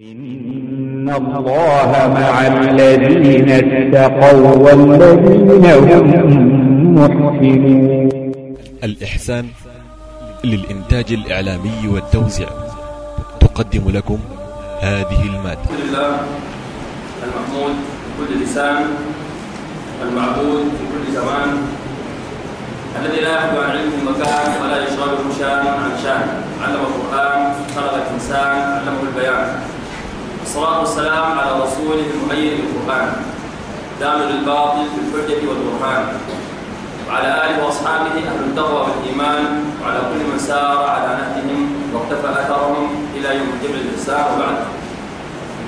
إن الله مع الذين اتقوا والذين هم محسنون الإحسان للإنتاج الإعلامي والتوزيع تقدم لكم هذه المادة. الحمد لله المحمود في كل لسان المعبود في كل زمان. الذي لا يخلو عن علمه مكان ولا يشغله شان عن شان. علم القرآن خلق الإنسان علمه البيان. الصلاة والسلام على رسوله المؤيد بالقرآن دامر الباطل في الحجة والبرهان. وعلى آله وأصحابه أهل التقوى والإيمان. وعلى كل من سار على نهجهم واقتفى أثرهم إلى يوم الجبل الإحسان وبعد.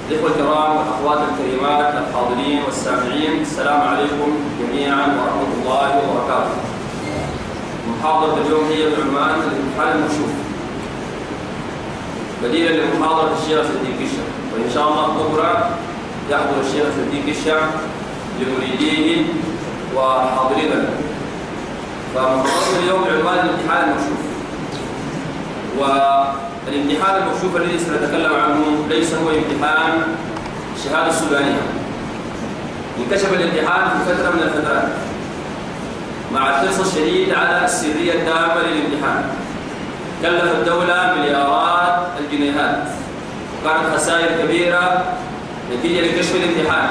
الإخوة الكرام والأخوات الكريمات الحاضرين والسامعين السلام عليكم جميعا ورحمة الله وبركاته. محاضرة اليوم هي بعنوان الامتحان المكشوف. بديلا لمحاضرة الشيخ صديق الشام وإن شاء الله بكرة يحضر الشيخ صديق الشام لمريديه وحاضرين له فمحاضرة اليوم بعنوان الامتحان المكشوف. والامتحان المكشوف الذي سنتكلم عنه ليس هو امتحان الشهادة السودانية. انكشف الامتحان في فترة من الفترات مع الحرص الشديد على السرية التامة للامتحان. كلف الدولة مليارات الجنيهات. وكانت خسائر كبيرة نتيجة لكشف الامتحان.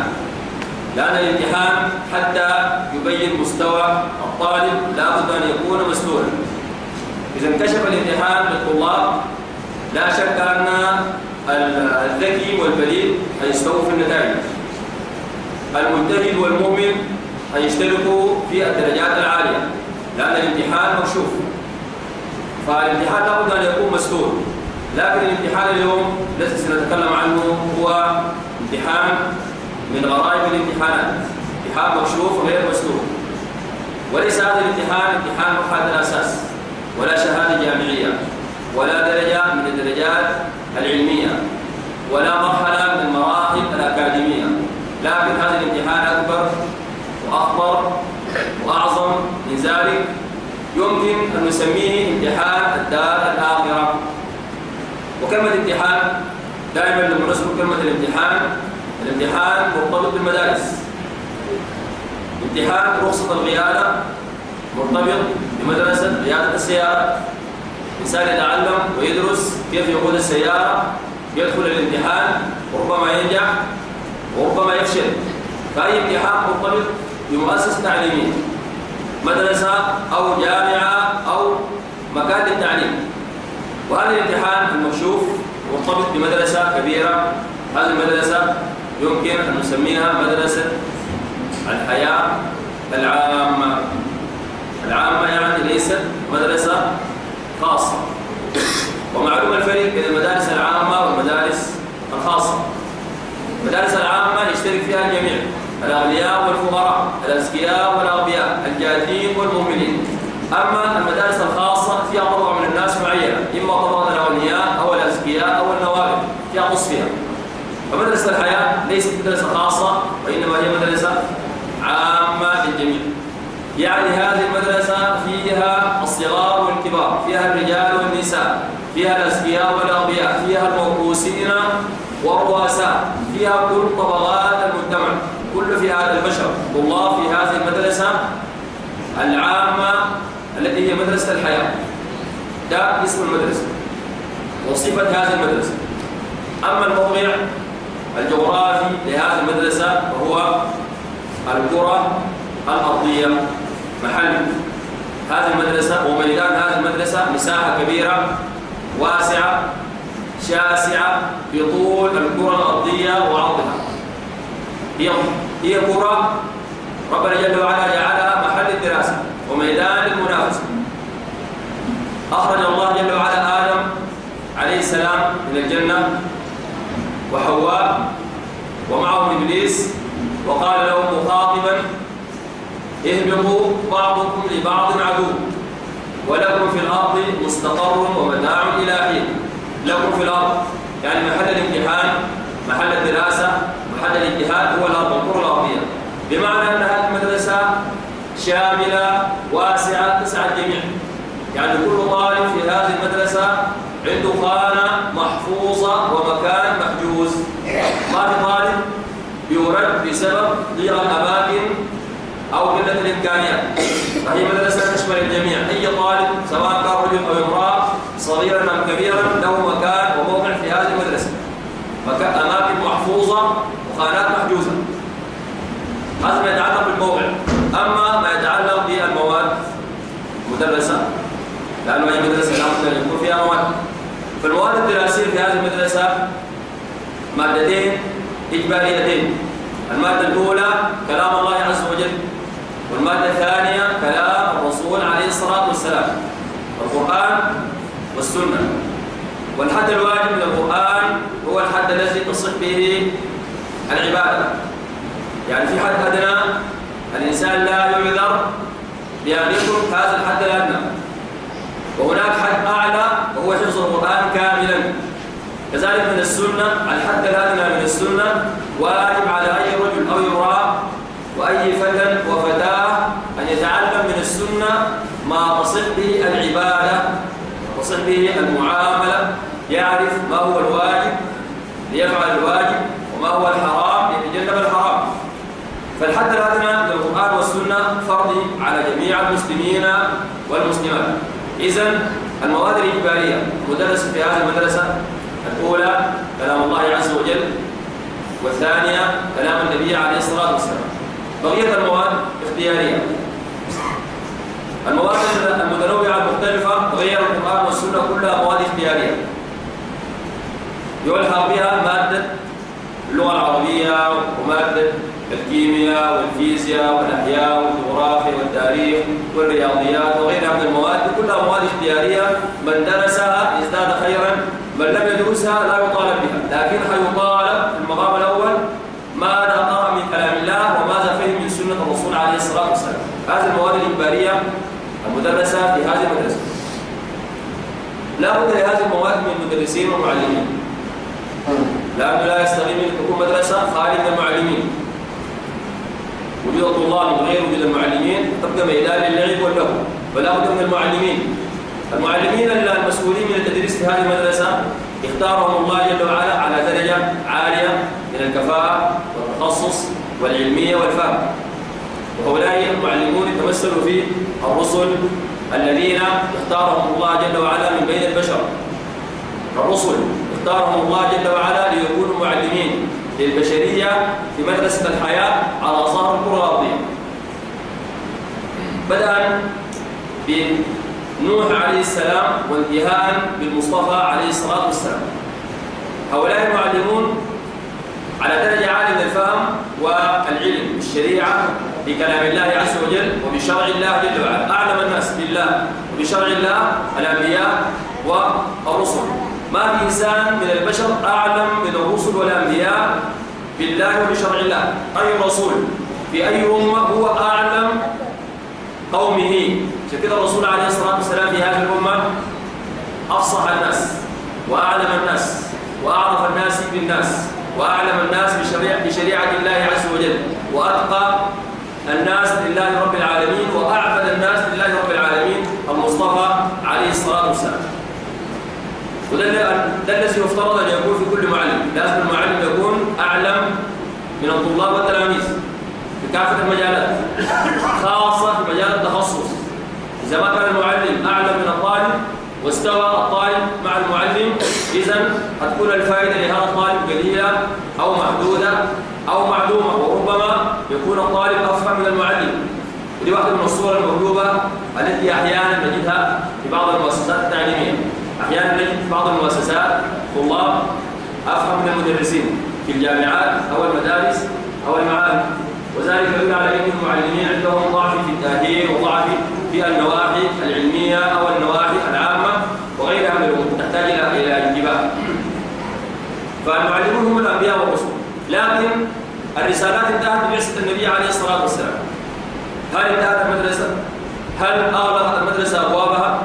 لأن الامتحان حتى يبين مستوى الطالب لابد أن يكون مسلولا إذا انكشف الامتحان للطلاب لا شك أن الذكي والبليد هيستووا في النتائج. المجتهد والمؤمن هيشتركوا في الدرجات العالية. لأن الامتحان مكشوف. فالامتحان لابد أن يكون مسؤول لكن الامتحان اليوم الذي سنتكلم عنه هو امتحان من غرائب الامتحانات. امتحان مكشوف غير مسؤول وليس هذا الامتحان امتحان مرحلة الأساس ولا شهادة جامعية ولا درجة من الدرجات العلمية ولا مرحلة من المراحل الأكاديمية. لكن هذا الامتحان أكبر وأخطر وأعظم من ذلك. يمكن أن نسميه امتحان الدار الآخرة. وكلمة امتحان دائما لما نذكر كلمة الامتحان الامتحان مرتبط بالمدارس. امتحان رخصة القيادة مرتبط بمدرسة قيادة السيارة. إنسان يتعلم ويدرس كيف يقود السيارة يدخل الامتحان وربما ينجح وربما يفشل. فأي امتحان مرتبط بمؤسسة تعليمية مدرسة أو جامعة أو مكان للتعليم وهذا الامتحان المكشوف مرتبط بمدرسة كبيرة؟ هذه المدرسة يمكن أن نسميها مدرسة الحياة العامة؟ العامة يعني ليست مدرسة خاصة. ومعلوم الفرق بين المدارس العامة والمدارس الخاصة. المدارس العامة يشترك فيها الجميع الأغنياء والفقراء الأذكياء والأغبياء الجادين والمؤمنين. أما المدارس الخاصة فيها طبقة من الناس معينة إما طبقة الأغنياء أو الأذكياء أو النوابل فيها قص فيها فمدرسة الحياة ليست مدرسة خاصة وإنما هي مدرسة عامة للجميع. يعني هذه المدرسة فيها الصغار والكبار فيها الرجال والنساء فيها الأذكياء والأغبياء فيها الموقوسين والرؤساء فيها كل طبقات المجتمع كل في هذا البشر طلاب في هذه المدرسة العامة التي هي مدرسة الحياة. ده اسم المدرسة. وصفة هذه المدرسة. أما الموضع الجغرافي لهذه المدرسة وهو الكرة الأرضية محل هذه المدرسة وميدان هذه المدرسة مساحة كبيرة واسعة شاسعة بطول الكرة الأرضية وعرضها. هي هي كرة ربنا جل وعلا جعلها محل الدراسة وميدان المنافسة. أخرج الله جل وعلا آدم عليه السلام من الجنة وحواء ومعهم إبليس وقال لهم مخاطبا اهبطوا بعضكم لبعض عدو ولكم في الأرض مستقر ومتاع إلى حين. لكم في الأرض يعني محل الامتحان محل الدراسة محل الاجتهاد هو الأرض الكرة الأرضية. بمعنى أن هذه المدرسة شاملة واسعة تسع الجميع يعني كل طالب في هذه المدرسة عنده خانة محفوظة ومكان يجوز ما في طالب يورد بسبب ضيق الأماكن أو قلة الإمكانيات فهي مدرسة تشمل الجميع. أي طالب سواء كان رجل أو امرأة صغيرا أم كبيرا له مكان وموقع في هذه المدرسة. أماكن محفوظة وخانات محجوزة. هذا ما يتعلق بالموقع. أما ما يتعلق بالمواد مدرسة لأنه أي مدرسة لابد أن يكون فيها مواد. فالمواد الدراسية في هذه المدرسة مادتين إجباريتين. المادة الأولى كلام الله عز وجل والمادة الثانية كلام الرسول عليه الصلاة والسلام القرآن والسنة. والحد الواجب من القرآن هو الحد الذي تصح به العبادة. يعني في حد أدنى الإنسان لا يعذر بأن يترك هذا الحد الأدنى. وهناك حد أعلى وهو حفظ القرآن كاملا. كذلك من السنة الحد الأدنى من السنة واجب على أي رجل أو امرأة وأي فتى وفتاة أن يتعلم من السنة ما تصح به العبادة تصح به المعاملة يعرف ما هو الواجب ليفعل الواجب وما هو الحرام ليتجنب الحرام. فالحد الأدنى من القرآن والسنة فرض على جميع المسلمين والمسلمات. إذا المواد الإجبارية مدرسة في هذه المدرسة الأولى كلام الله عز وجل والثانية كلام النبي عليه الصلاة والسلام. بقية المواد اختيارية. المواد المتنوعة المختلفة غير القرآن والسنة كلها مواد اختيارية. يلحق بها مادة اللغة العربية ومادة الكيمياء والفيزياء والأحياء والجغرافيا والتاريخ والرياضيات وغيرها من المواد كلها مواد اختيارية. من درسها ازداد خيرا من لم يدرسها لا يطالب بها. لكن حيطالب في المقام الأول؟ ماذا قرأ من كلام الله وماذا فهم من سنة الرسول عليه الصلاة والسلام؟ هذه المواد الإجبارية المدرسة في هذه المدرسة. لا بد لهذه المواد من مدرسين ومعلمين. لأنه لا يستغني من تكون مدرسة خالية من المعلمين. وجود الطلاب غير وجود المعلمين تبقى ميدان للعب واللهو فلا بد من المعلمين. المعلمين المسؤولين من التدريس في هذه المدرسة اختارهم الله جل وعلا على درجة عالية من الكفاءة والتخصص والعلمية والفهم. وهؤلاء المعلمون يتمثلوا في الرسل الذين اختارهم الله جل وعلا من بين البشر. الرسل اختارهم الله جل وعلا ليكونوا معلمين للبشرية في مدرسة الحياة على ظهر الكرة الأرضية. بدءا بنوح عليه السلام وانتهاء بالمصطفى عليه الصلاة والسلام. هؤلاء المعلمون على درجة عالية من الفهم والعلم بالشريعة بكلام الله عز وجل وبشرع الله جل وعلا. أعلم الناس بالله وبشرع الله الأنبياء والرسل. ما في إنسان من البشر أعلم من الرسل والأنبياء بالله وبشرع الله. أي رسول؟ في أي أمة هو أعلم قومه. شكل الرسول عليه الصلاة والسلام في هذه الأمة أفصح الناس وأعلم الناس وأعرف الناس بالناس وأعلم الناس بشريعة, بشريعة الله عز وجل. وأتقى الناس لله رب العالمين وأعبد الناس لله رب العالمين. المصطفى عليه الصلاة والسلام. وده الذي يفترض أن يكون في كل معلم. لازم المعلم يكون أعلم من الطلاب والتلاميذ. في كافة المجالات. خاصة في مجال التخصص. إذا ما كان المعلم أعلم من الطالب واستوى الطالب مع المعلم إذا هتكون الفائدة لهذا الطالب قليلة أو محدودة أو معلومة وربما يكون الطالب أفهم من المعلم. ودي واحدة من الصور الموجودة التي أحيانا نجدها في بعض المؤسسات التعليمية. أحيانا نجد في بعض المؤسسات طلاب أفهم من المدرسين في الجامعات أو المدارس أو المعاهد وذلك يدل على أن المعلمين عندهم ضعف في التأهيل وضعف في النواحي العلمية أو النواحي العامة وغيرها من الأمور تحتاج إلى انتباه فالمعلمون هم الأنبياء والرسل لكن الرسالات انتهت ببعثة النبي عليه الصلاة والسلام هل انتهت المدرسة؟ هل أغلقت المدرسة أبوابها؟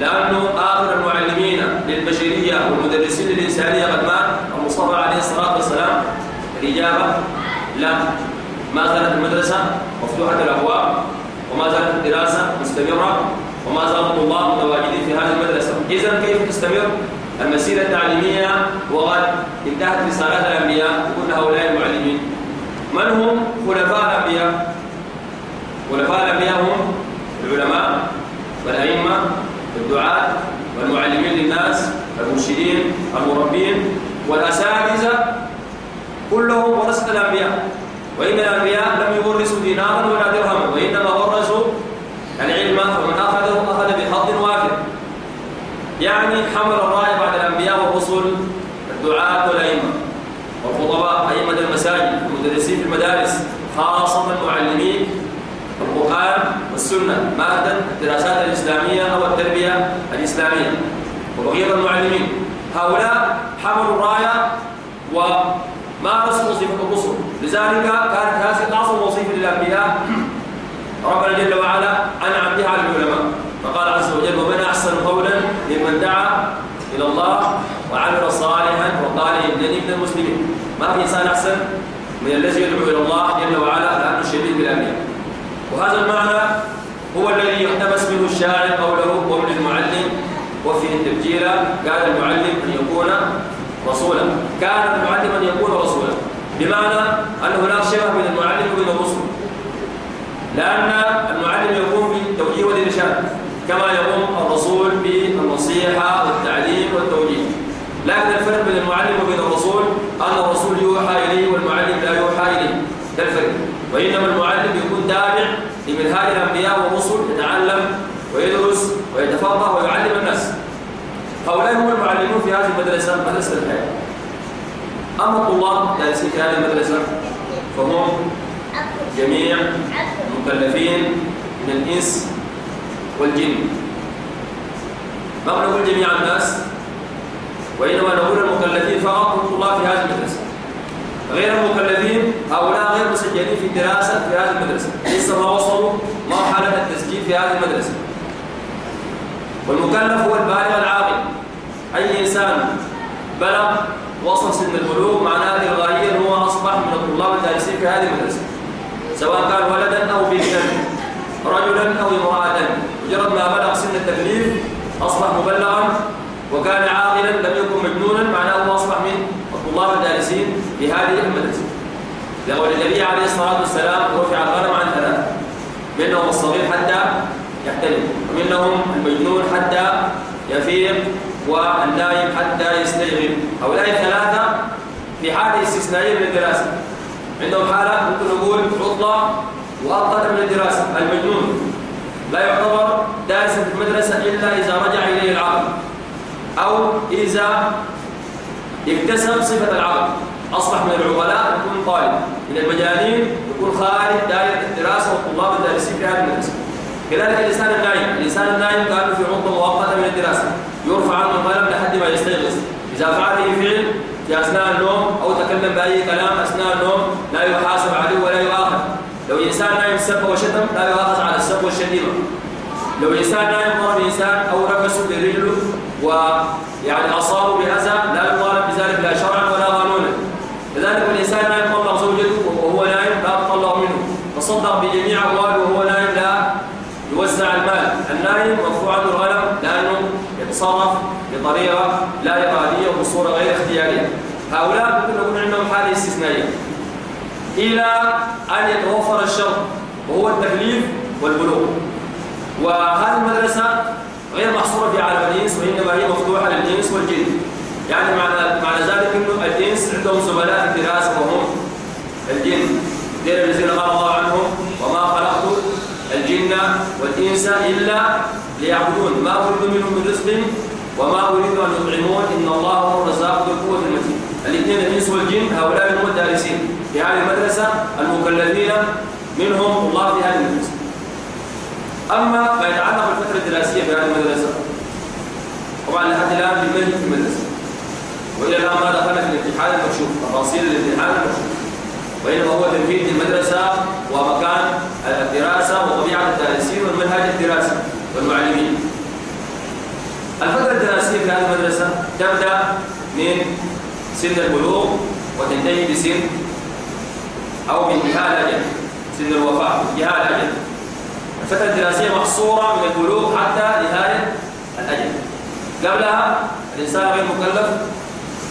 لأنه آخر المعلمين للبشرية والمدرسين للإنسانية قد مات المصطفى عليه الصلاة والسلام الإجابة لا ما زالت المدرسة مفتوحة الأبواب وما زالت الدراسة مستمرة وما زال الطلاب متواجدين في هذه المدرسة. إذا كيف تستمر؟ المسيرة التعليمية وغد انتهت رسالات الأنبياء كل هؤلاء المعلمين. من هم خلفاء الأنبياء؟ خلفاء الأنبياء هم العلماء والأئمة والدعاة والمعلمين للناس المرشدين المربين والأساتذة كلهم ورثة الأنبياء وإن الأنبياء لم يورثوا دينارا ولا درهما وإنما ورثوا العلم فمن أخذه أخذ بحظ وافر يعني حمل الراية بعد الأنبياء والرسل الدعاة والأئمة والخطباء أئمة المساجد المدرسين في المدارس خاصة المعلمين القرآن والسنة مادة الدراسات الإسلامية أو التربية الإسلامية. وبقية المعلمين. هؤلاء حملوا الراية ومارسوا وظيفة الرسل. لذلك كانت هذه أعظم وظيفة للأنبياء. ربنا جل وعلا أنعم بها على العلماء. فقال عز وجل ومن أحسن قولا ممن دعا إلى الله وعمل صالحا وقال إنني من المسلمين. ما في إنسان أحسن؟ من الذي يدعو إلى الله جل وعلا لأنه شديد بالأنبياء وهذا المعنى هو الذي يقتبس منه الشاعر قوله قول المعلم وفي التبجيل قال المعلم أن يكون رسولا. كان المعلم أن يكون رسولا. بمعنى أن هناك شبه بين المعلم وبين الرسل. لأن المعلم يقوم بالتوجيه والإرشاد كما يقوم الرسول بالنصيحة والتعليم والتوجيه. لكن الفرق بين المعلم وبين الرسول أن الرسول يوحى إليه والمعلم لا يوحى إليه ده الفرق وإنما المعلم يكون تابع لمنهاج الأنبياء والرسل يتعلم ويدرس ويتفقه ويعلم الناس. هؤلاء هم المعلمون في هذه المدرسة مدرسة الحياة. أما الطلاب الدارسين في هذه المدرسة فهم جميع مكلفين من الإنس والجن. ما نقول جميع الناس وإنما نقول المكلفين فقط هم طلاب في هذه المدرسة. غير المكلفين هؤلاء غير مسجلين في الدراسة في هذه المدرسة. لسه ما وصلوا مرحلة التسجيل في هذه المدرسة. والمكلف هو البالغ العاقل. أي إنسان بلغ وصل سن البلوغ معناه الغائية هو أصبح من الطلاب الدارسين في هذه المدرسة. سواء كان ولدا أو بنتا رجلا أو امرأة. مجرد ما بلغ سن التكليف أصبح مبلغا وكان عاقلا لم يكن مجنونا معناه هو أصبح من الطلاب الدارسين. في هذه المدرسة لقول النبي عليه الصلاة والسلام رفع القلم عن ثلاث منهم الصغير حتى يحتلم ومنهم المجنون حتى يفيق والنايم حتى يستيقظ. هؤلاء الثلاثة في حالة استثنائية من الدراسة. عندهم حالة ممكن نقول عطلة مؤقتة من الدراسة. المجنون لا يعتبر دارسا في المدرسة إلا إذا رجع إليه العقل أو إذا اكتسب صفة العقل. أصبح من العقلاء يكون طالب. من المجانين يكون خارج دائرة الدراسة والطلاب الدارسين في هذه المدرسة كذلك الإنسان النايم الإنسان النايم كان في عطلة مؤقتة من الدراسة. يرفع عنه القلم لحد ما يستيقظ. إذا فعل فعل في أثناء النوم أو تكلم بأي كلام أثناء النوم لا يحاسب عليه ولا يؤاخذ. لو إنسان نايم سب وشتم لا يؤاخذ على السب والشتيمة. لو إنسان نايم ضرب إنسان أو ركسه برجله ويعني أصابه بأذى لا يطالب بذلك لا شرعا ولا قانونا لذلك الإنسان نايم طلق زوجته وهو نايم لا تطلق منه تصدق بجميع أمواله وهو نايم لا يوزع المال النايم مرفوع عنه الغنم لأنه يتصرف بطريقة لا إرادية وبصورة غير اختيارية. هؤلاء ممكن نقول عندهم حالة استثنائية. إلى أن يتوفر الشرط وهو التكليف والبلوغ. وهذه المدرسة غير محصورة في عالم الإنس وإنما هي مفتوحة للإنس والجن. يعني معنى معنى ذلك أنه الإنس عندهم زملاء في الدراسة وهم الجن. غير الذين قال الله عنهم وما خلقت الجن والإنس إلا ليعبدون. ما أريد منهم من رزق وما أريد أن يطعمون. إن الله هو الرزاق ذو القوة المتين. الاثنين الإنس والجن هؤلاء هم الدارسين. في هذه المدرسة المكلفين منهم الله في هذه المدرسة. أما ما يتعلق بالفترة الدراسية في هذه المدرسة طبعا لحد الآن في منهج في المدرسة. وإلى الآن ما دخلنا في الامتحان المكشوف. تفاصيل الامتحان المكشوف. وإنما هو تنفيذ المدرسة ومكان الدراسة وطبيعة الدارسين والمنهج الدراسي. والمعلمين. الفترة الدراسية في هذه المدرسة تبدأ من سن البلوغ وتنتهي بسن أو بانتهاء الأجل سن الوفاة انتهاء الأجل الفترة الدراسية محصورة من البلوغ حتى نهاية الأجل. قبلها الإنسان غير مكلف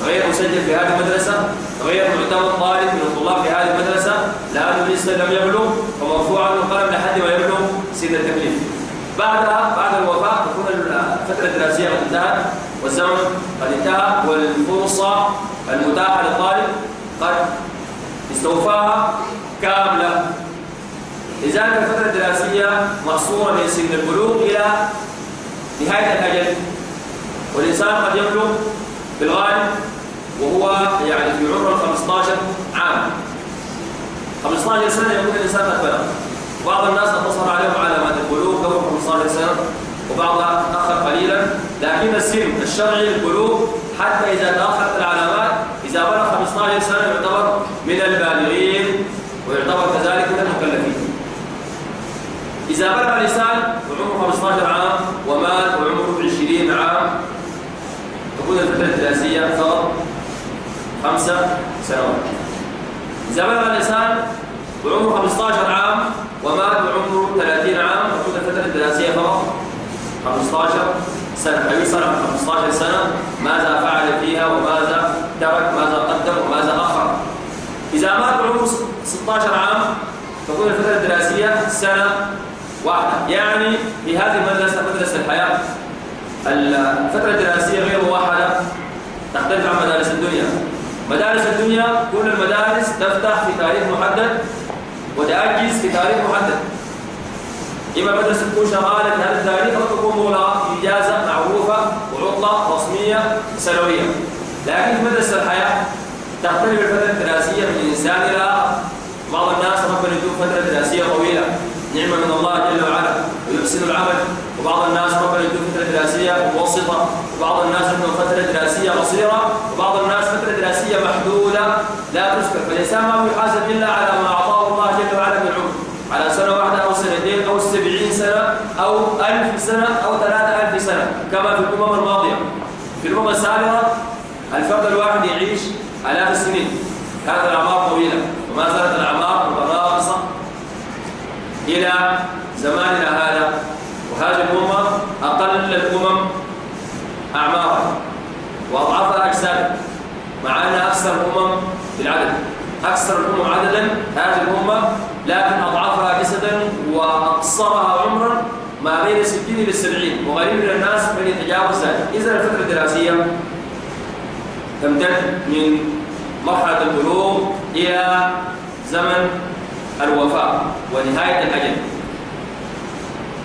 غير مسجل في هذه المدرسة غير معتبر طالب من الطلاب في هذه المدرسة لأنه لسه لم يبلغ ومرفوع عنه القلم لحد ما يبلغ سن التكليف. بعدها بعد الوفاة تكون الفترة الدراسية قد انتهت والزمن قد انتهى والفرصة المتاحة للطالب قد استوفاها كاملة. لذلك الفترة الدراسية مقصورة من سن البلوغ إلى نهاية الأجل والإنسان قد يبلغ بالغالب وهو يعني في عمر 15 عام. 15 سنة يكون الإنسان قد بلغ. بعض الناس اتصل عليهم علامات قبل 15 سنة وبعضها تأخر قليلا. لكن السن الشرعي للبلوغ حتى إذا تأخرت العلامات إذا بلغ 15 سنة يعتبر من البالغين ويعتبر كذلك من المكلفين. إذا بلغ الإنسان وعمره 15 عام ومات وعمره 20 عام تكون الفترة الدراسية فقط خمسة سنوات. إذا بلغ الإنسان وعمره 15 عام ومات وعمره 30 عام تكون الفترة الدراسية فقط. 15 سنة. حيصل عن 15 سنة. ماذا فعل فيها؟ وماذا ترك؟ ماذا قدم؟ وماذا أخر؟ إذا مات وعمره 16 عام تكون الفترة الدراسية سنة واحدة. يعني في هذه المدرسة مدرسة الحياة. الفترة الدراسية غير واحدة تختلف عن مدارس الدنيا. مدارس الدنيا كل المدارس تفتح في تاريخ محدد. وتأجز في تاريخ محدد إما مدرسة تكون شغالة في هذا التاريخ أو تكون مغلقة إجازة معروفة وعطلة رسمية سنوية. لكن في مدرسة الحياة تختلف الفترة الدراسية من إنسان إلى بعض الناس ربنا يدوم فترة دراسية طويلة. نعمة من الله جل وعلا ويحسن العمل. وبعض الناس ربنا يدوم فترة دراسية متوسطة وبعض الناس عندهم فترة دراسية قصيرة. وبعض الناس فترة دراسية محدودة لا تذكر. فالإنسان ما يحاسب إلا على ما أعطاه الله جل وعلا من عمر على سنة واحدة أو سنتين أو سبعين سنة أو ألف سنة أو ثلاثة ألف سنة كما في الأمم الماضية. في الأمم السابقة الفرد الواحد يعيش آلاف السنين. كانت الأعمار طويلة وما زالت الأعمار متناقصة إلى زماننا هذا. وهذه الأمة أقل الأمم أعمارا وأضعفها أجسادا مع أنها أكثر الأمم في العدد. أكثر الأمم عددا هذه الأمة لكن أضعفها جسدا وأقصرها عمرا ما بين 60 إلى 70 وغريب من الناس من يتجاوز ذلك إذا الفترة الدراسية تمتد من مرحلة البلوغ إلى زمن الوفاة ونهاية الأجل.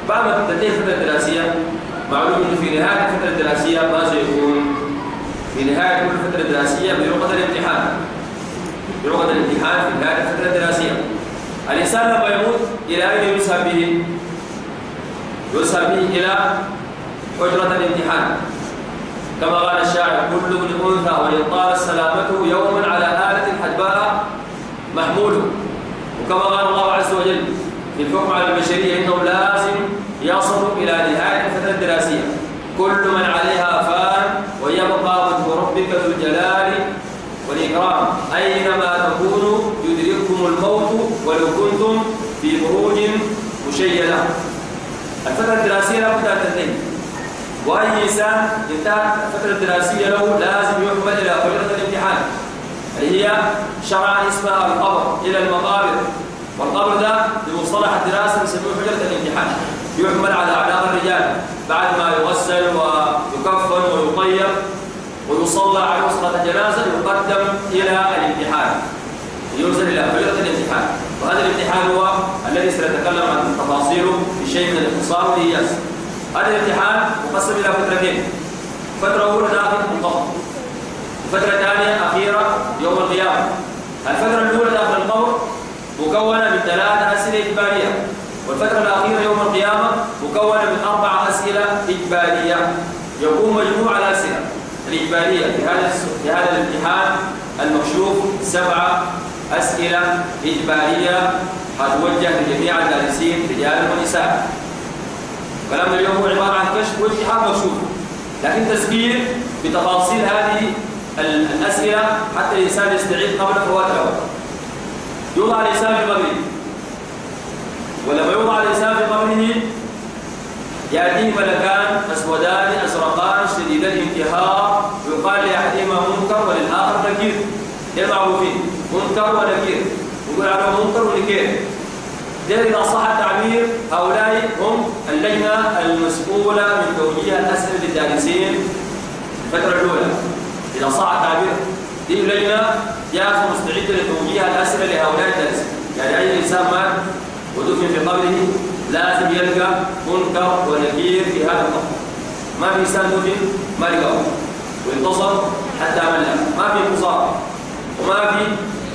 بعد ما تنتهي الفترة الدراسية معلوم أنه في نهاية الفترة الدراسية ما سيكون. في نهاية كل فترة دراسية بلغة الامتحان. بلغة الامتحان في نهاية الفترة الدراسية. الإنسان لما يموت إلى أين يسهب به؟ يسهب به إلى حجرة الامتحان. كما قال الشاعر كل ابن أنثى وإن طالت سلامته يوما على آلة حدباء محمول. وكما قال الله عز وجل في الحكم على البشرية إنه لازم يصل إلى نهاية الفترة الدراسية. كل من عليها فان ويبقى وجه ربك ذو الجلال والإكرام. أينما تكونوا يدرككم الموت ولو كنتم في بروج مشيدة. الفترة الدراسية لابد أن تنتهي. وأي إنسان انتهت الفترة الدراسية له لازم يحمل إلى حجرة الامتحان. اللي هي شرعا اسمها القبر إلى المقابر. والقبر ده بمصطلح الدراسة بيسموه حجرة الامتحان. يحمل على أعناق الرجال. بعد ما يغسل ويكفن ويطيب ويصلى على وسطة الجنازة يقدم إلى الامتحان. يرسل إلى حجرة الامتحان. وهذا الامتحان هو الذي سنتكلم عن تفاصيله في شيء من الاختصار والإياس هذا الامتحان مقسم إلى فترتين. فترة أولى داخل القبر فترة ثانية أخيرة يوم القيامة. الفترة الأولى داخل القبر مكونة من ثلاث أسئلة إجبارية. والفترة الأخيرة يوم القيامة مكونة من أربع أسئلة إجبارية. يكون مجموع الأسئلة الإجبارية في هذا في هذا الامتحان المكشوف سبعة أسئلة إجبارية حتوجه لجميع الدارسين رجال ونساء. كلام اليوم هو عبارة عن كشف وامتحان مكشوف. لكن تسجيل بتفاصيل هذه الأسئلة حتى الإنسان يستعيد قبل فوات الأول. يوضع الإنسان في قبره ولما يوضع الإنسان في قبره يأتيه ملكان أسودان أزرقان شديد الانتهار ويقال لأحدهما منكر وللآخر نكير. المعروفين منكر ونكير يقول على منكر ونكير دير إذا صح التعبير هؤلاء هم اللجنة المسؤولة من توجيه الأسئلة للدارسين الفترة الأولى. إذا صح التعبير دي اللجنة جاءت مستعدة لتوجيه الأسئلة لهؤلاء الدارسين يعني أي إنسان مات ودفن في قبره لازم يلقى منكر ونكير في هذا القبر ما في إنسان دفن ما لقاه. وانتصر حتى ملأ ما في انتصار. وما في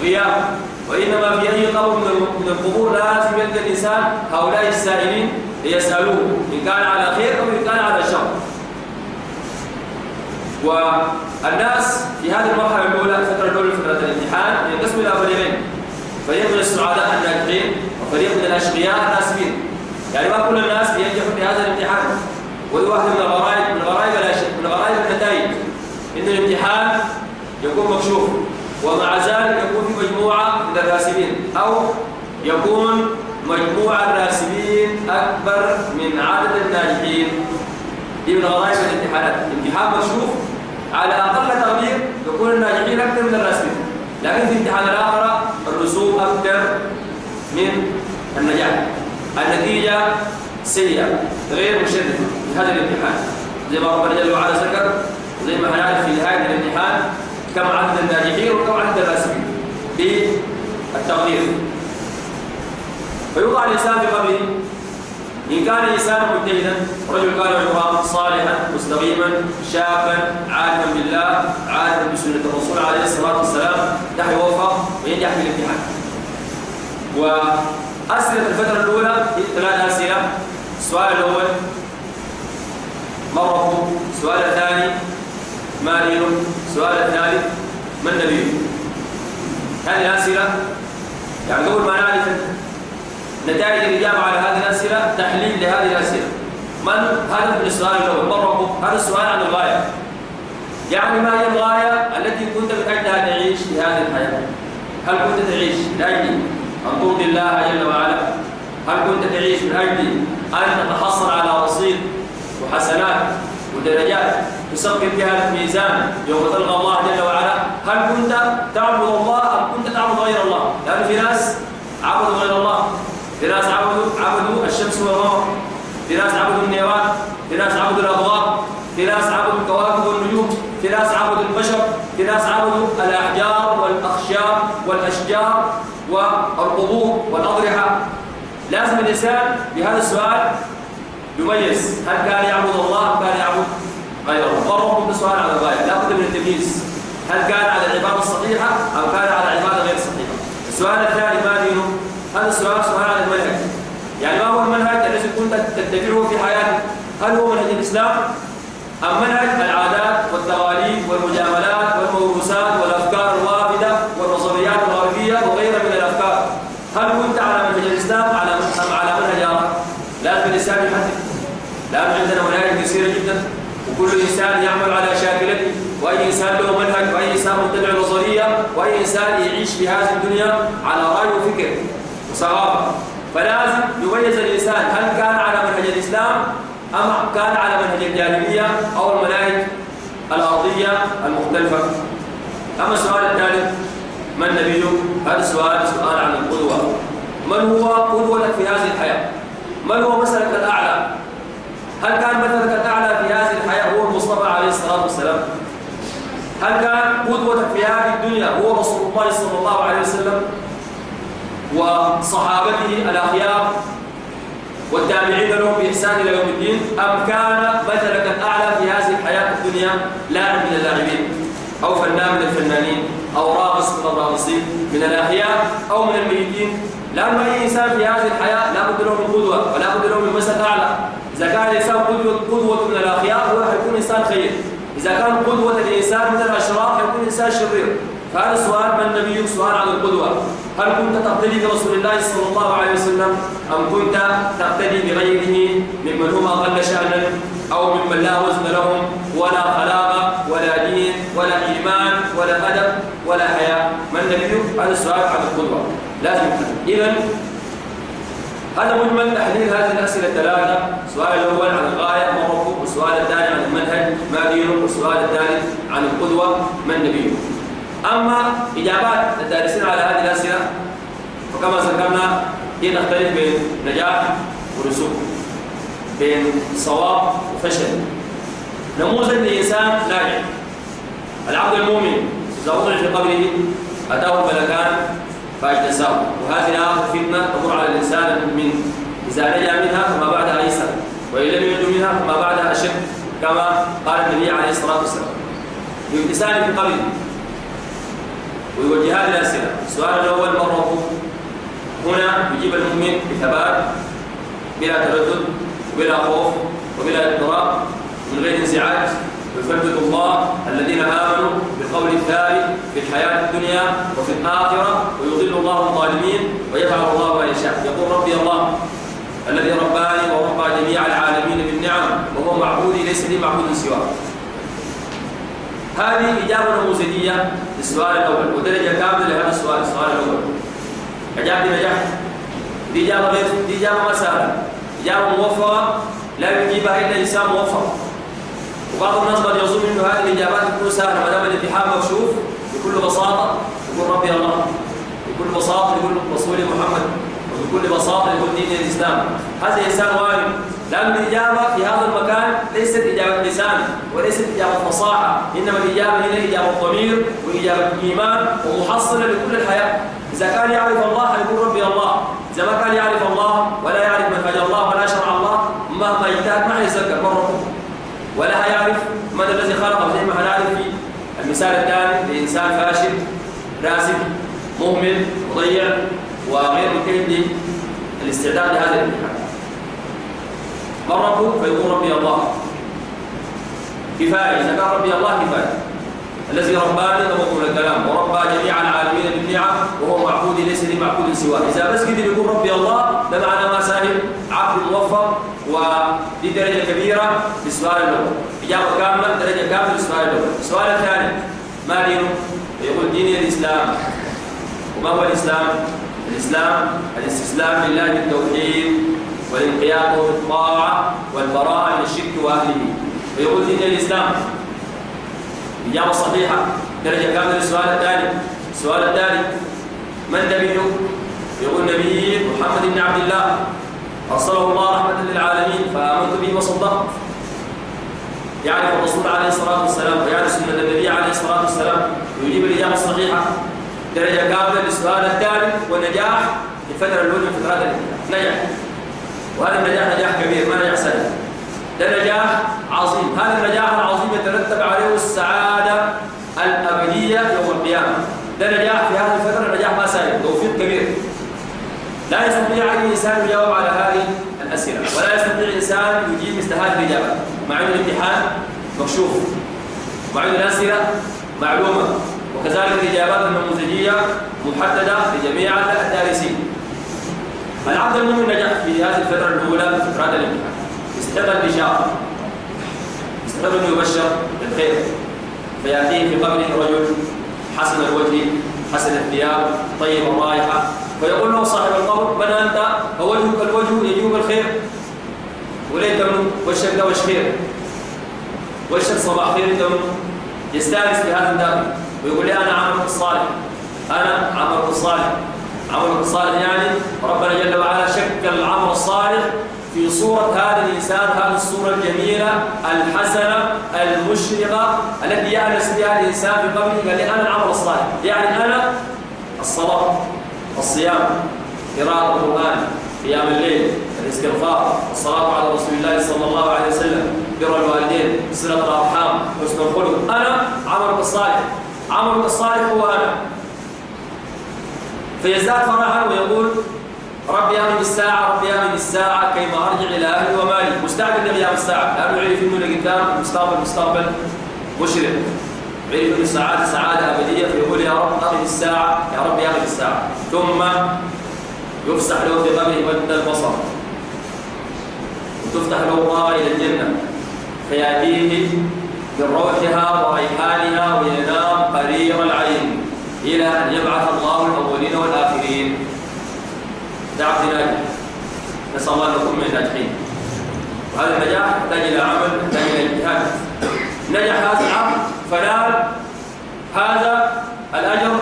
غياب وإنما في أي قبر من القبور لازم يلقى الإنسان هؤلاء السائلين ليسألوه إن كان على خير أو إن كان على شر. والناس في هذه المرحلة الأولى الفترة الأولى فترة الامتحان ينقسم إلى فريقين. فريق من السعداء الناجحين وفريق من الأشقياء الناسبين. يعني ما كل الناس بينجحوا في هذا الامتحان. وهي واحدة من الغرائب من الغرائب من الغرائب النتائج. إن الامتحان يكون مكشوف. ومع ذلك يكون في مجموعة من الراسبين أو يكون مجموع الراسبين أكبر من عدد الناجحين. من غرائب الامتحانات الامتحان مكشوف على أقل تقدير يكون الناجحين أكثر من الراسبين. لكن في الامتحان الآخر الرسوب أكثر من النجاح. النتيجة سيئة غير مشرفة في هذا الامتحان زي ما ربنا جل وعلا ذكر وزي ما هنعرف في نهاية الامتحان كم عدد الناجحين وكم عدد الراسبين بالتقدير فيوضع الإنسان في قبره. إن كان إنسانا مجتهدا رجل كان عمره صالحا مستقيما شابا عالما بالله عالما بسنة الرسول عليه الصلاة والسلام ده يوفق وينجح في الامتحان. وأسئلة الفترة الأولى ثلاث أسئلة. السؤال الأول ربك؟ السؤال الثاني ما دينك؟ السؤال الثالث من نبيك؟ هذه الأسئلة يعني قبل ما نعرف نتائج الإجابة على هذه الأسئلة تحليل لهذه الأسئلة. من؟ هدف من السؤال الأول. من ربك؟ هذا السؤال عن الغاية. يعني ما هي الغاية التي كنت من أجلها تعيش في هذه الحياة؟ هل كنت تعيش من أجل أن ترضي الله جل وعلا؟ هل كنت تعيش من أجل أن تتحصل على رصيد وحسنات؟ ودرجات تسقط بها الميزان يوم تلقى الله جل وعلا. هل كنت تعبد الله أم كنت تعبد غير الله؟ لأن في ناس عبدوا غير الله. في ناس عبدوا عبدوا الشمس والقمر. في ناس عبدوا النيران. في ناس عبدوا الأبغار في ناس عبدوا الكواكب والنجوم. في ناس عبدوا البشر. في ناس عبدوا الأحجار والأخشاب والأشجار والقبور والأضرحة. لازم الإنسان بهذا السؤال يميز هل كان يعبد الله؟ أم كان يعبد غيره؟ فرق بسؤال على الغاية. لا بد من التمييز. هل كان على العبادة الصحيحة أم كان على العبادة غير الصحيحة السؤال الثاني ما دينه؟ هذا السؤال سؤال عن المنهج. يعني ما هو المنهج الذي كنت تتبعه في حياتك؟ هل هو منهج الإسلام أم منهج العادات والتقاليد والمجاملات والموروثات والأفكار الوافدة والنظريات الغربية وغيرها من الأفكار هل كنت على منهج الإسلام على أم على منهج آخر لازم الإنسان يحدد لازم عندنا مناهج كثيرة جدا وكل إنسان يعمل على شاكلته وأي إنسان له منهج وأي إنسان متبع نظرية وأي إنسان يعيش في هذه الدنيا على رأي وفكر وصغابة فلازم يميز الإنسان هل كان على منهج الإسلام أم كان على منهج الجاهلية أو المناهج الأرضية المختلفة أما السؤال الثالث من نبيه؟ هذا السؤال سؤال عن القدوة من هو قدوتك في هذه الحياة؟ من هو مثلك الأعلى؟ هل كان مثلك الأعلى في هذه الحياة هو المصطفى عليه الصلاة والسلام؟ هل كان قدوتك في هذه الدنيا هو رسول الله صلى الله عليه وسلم وصحابته الأخيار والتابعين لهم بإحسان إلى يوم الدين؟ أم كان مثلك الأعلى في هذه الحياة الدنيا لاعب من اللاعبين أو فنان من الفنانين أو راقص من الراقصين من الأحياء أو من الميتين؟ لأن أي إنسان في هذه الحياة لا بد له من قدوة ولا بد له من مثل أعلى. إذا كان الإنسان قدوة من الأخيار هو حيكون إنسان خير. إذا كان قدوة الإنسان من الأشرار حيكون إنسان شرير. فهذا السؤال من النبي سؤال عن القدوة. هل كنت تقتدي برسول الله صلى الله عليه وسلم؟ أم كنت تقتدي بغيره ممن هم أقل شأنا أو ممن لا وزن لهم ولا خلاق ولا دين ولا إيمان ولا أدب ولا حياة؟ من النبي؟ هذا السؤال عن القدوة. لازم إذا هذا مجمل تحليل هذه الأسئلة الثلاثة. السؤال الأول عن الغاية ما ربك والسؤال الثاني عن المنهج. ما ما دينه؟ والسؤال الثالث عن القدوة من نبيه. أما إجابات الدارسين على هذه الأسئلة فكما ذكرنا هي تختلف بين نجاح ورسوب بين صواب وفشل. نموذج لإنسان ناجح. العبد المؤمن إذا وضع في قبره أتاه الملكان فاجتساه وهذه آخر فتنة تمر على الإنسان المؤمن إذا نجا منها فما بعدها أيسر وإن لم ينجو منها فما بعدها أشد. كما قال النبي عليه الصلاة والسلام. بامتثال في قبره ويوجه هذه الأسئلة. السؤال الأول من ربه هنا يجيب المؤمن بثبات بلا تردد وبلا خوف وبلا اضطراب من غير انزعاج. ويثبت الله الذين آمنوا بالقول الثابت في الحياة الدنيا وفي الآخرة. ويضل الله الظالمين ويفعل الله ما يشاء. يقول ربي الله الذي رباني وربى جميع العالمين بالنعم وهو معبودي ليس لي معبود سواه. هذه إجابة نموذجية للسؤال الأول ودرجة كاملة لهذا السؤال السؤال الأول. أجاب بنجاح دي إجابة غير دي إجابة ما سهلة. إجابة موفقة لا يجيبها إلا إنسان موفق. وبعض الناس قد يظن إنه هذه الإجابات تكون سهلة ما دام الامتحان مكشوف بكل بساطة يقول ربي الله بكل بساطة يقول رسول محمد. وبكل بساطة يقول دين الإسلام. هذا إنسان وارد لأن الإجابة في هذا المكان ليست إجابة لسان وليست إجابة فصاحة. إنما الإجابة هنا إجابة ضمير وإجابة ايمان ومحصلة لكل الحياة. إذا كان يعرف الله يقول ربي الله. إذا ما كان يعرف الله ولا يعرف منهج الله ولا شرع الله مهما اجتهد ما حيتذكر من ربه. ولا هيعرف من الذي خلقه. زي ما هنعرف في المثال الثاني لإنسان فاشل راسب مهمل مضيع. وغير مجتهد للاستعداد لهذا الامتحان. من ربه فيقول ربي الله. كفاية إذا كان ربي الله كفاية. الذي رباني تمضمن الكلام. وربى جميع العالمين بالنعم وهو معبودي ليس لي معبود سواه. إذا بس قدر يقول ربي الله ده معنى ما ساهم عبد موفق ودي درجة كبيرة للسؤال الأول. إجابة كاملة درجة كاملة للسؤال الأول. السؤال الثاني ما دينه؟ يقول ديني الإسلام. وما هو الإسلام؟ الإسلام الاستسلام لله بالتوحيد والانقياد بالطاعه والبراءة من الشرك وأهله. ويقول دين الإسلام إجابة صحيحة. درجة كاملة للسؤال الثاني. السؤال الثاني من نبيه؟ يقول نبي محمد بن عبد الله أرسله الله رحمة للعالمين فآمنت به وصدقت. يعرف الرسول عليه الصلاة والسلام ويعرف سنة النبي عليه الصلاة والسلام يجيب الإجابة الصحيحة. درجة كاملة للسؤال الثالث ونجاح في الفترة الأولى فترات الامتحان نجح وهذا النجاح نجاح كبير ما نجاح سهل ده نجاح عظيم. هذا النجاح العظيم يترتب عليه السعادة الأبدية يوم القيامة. ده نجاح في هذه الفترة نجاح ما سهل توفيق كبير. لا يستطيع أي إنسان يجاوب على هذه الأسئلة ولا يستطيع إنسان يجيب مثل هذه الإجابات مع أن الامتحان مكشوف مع أن الأسئلة معلومة. وكذلك الإجابات النموذجية محددة لجميع الدارسين. العبد المؤمن نجح في هذه الفترة الأولى في فترات الامتحان. استقبل البشارة أن يبشر بالخير. فيأتيه في قبره رجل حسن الوجه حسن الثياب طيب الرائحة. فيقول له صاحب القبر من أنت؟ فوجهك الوجه يجوب الخير. وليت منه وشك وش خير؟ وشك صباح خير يستانس بهذا الدافع. ويقول لي أنا عملك الصالح. أنا عملك الصالح. عملك الصالح يعني ربنا جل وعلا شكل العمل الصالح في صورة هذا الإنسان هذه الصورة الجميلة الحسنة المشرقة التي يأنس بها الإنسان في قبره. قال لي أنا العمل الصالح. يعني أنا الصلاة الصيام قراءة القرآن قيام الليل الاستغفار الصلاة على رسول الله صلى الله عليه وسلم بر الوالدين صلة الأرحام حسن الخلق. أنا عملك الصالح. عملك الصالح هو أنا. فيزداد فرحا ويقول ربي أمن الساعة ربي أمن الساعة كيما أرجع إلى أهلي ومالي؟ مستعجل لقيام الساعة. لأنه يعرف إنه لقدام مستقبل مستقبل مشرق. يعرف إنه السعادة سعادة أبدية. فيقول يا رب أمن الساعة يا رب أمن الساعة. ثم يفسح له في قبره مد البصر. وتفتح له الله إلى الجنة. فيأتيه من روحها وريحانها وينام قرير العين إلى أن يبعث الله الأولين والآخرين. دعوة ناجح نسأل الله أن من الناجحين. وهذا النجاح يحتاج إلى عمل يحتاج إلى اجتهاد نجح هذا العبد فنال هذا الأجر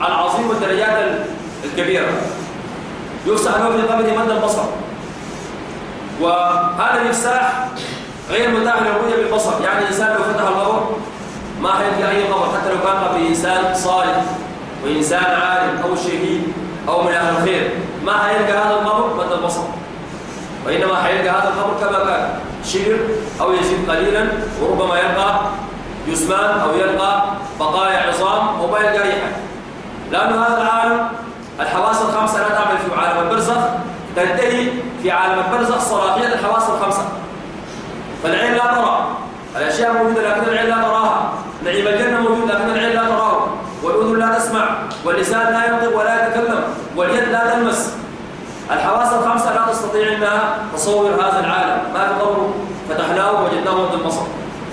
العظيم والدرجات الكبيرة. يفسح له في قبره مد البصر. وهذا الإفساح غير متاح للرؤية بالبصر. يعني الإنسان لو فتح القبر ما حيلقى أي قبر حتى لو كان قبر إنسان صالح وإنسان عالم أو شهيد أو من أهل الخير ما حيلقى هذا القبر مد البصر. وإنما حيلقى هذا القبر كما كان شبر أو يزيد قليلا وربما يلقى جثمان أو يلقى بقايا عظام أو ما يلقى أي حاجة. لأن هذا العالم الحواس الخمسة لا تعمل في عالم البرزخ تنتهي في عالم البرزخ صلاحية الحواس الخمسة. فالعين لا ترى. الأشياء موجودة لكن العين لا تراها. نعيم الجنة موجود لكن العين لا تراه. والأذن لا تسمع. واللسان لا ينطق ولا يتكلم. واليد لا تلمس. الحواس الخمسة لا تستطيع أنها تصور هذا العالم. ما في قبر فتحناه وجدناه من البصر.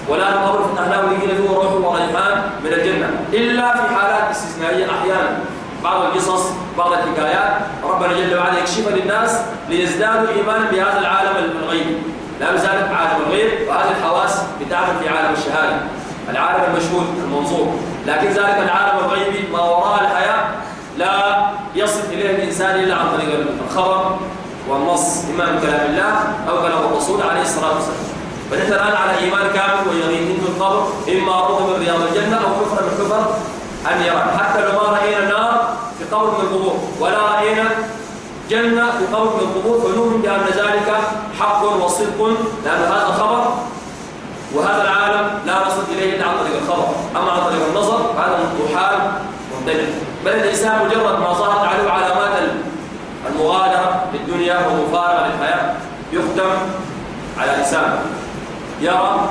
ولا في قبر فتحناه لقينا فيه روح وريحان من الجنة. إلا في حالات استثنائية أحيانا. بعض القصص بعض الحكايات. ربنا جل وعلا يكشفها للناس ليزدادوا إيمانا بهذا العالم الغيبي لا ذلك عالم الغيب وهذه الحواس بتعمل في عالم الشهادة. العالم المشهود المنظور. لكن ذلك العالم الغيبي ما وراء الحياة لا يصل إليه الإنسان إلا عن طريق الخبر والنص إما من كلام الله أو كلام الرسول عليه الصلاة والسلام. فنحن الآن على إيمان كامل ويغيب من القبر إما روض من رياض الجنة أو حفرة من حفر النيران حتى لو ما رأينا نار في قبر من القبور ولا رأينا جنة في قبر من القبور فنؤمن بأن ذلك حق وصدق لأن هذا خبر وهذا العالم لا نصل إليه إلا عن طريق الخبر. أما عن طريق النظر فهذا محال ممتنع بل الإنسان مجرد ما ظهرت عليه علامات المغادرة للدنيا والمفارقة للحياة. يختم على لسانه. يرى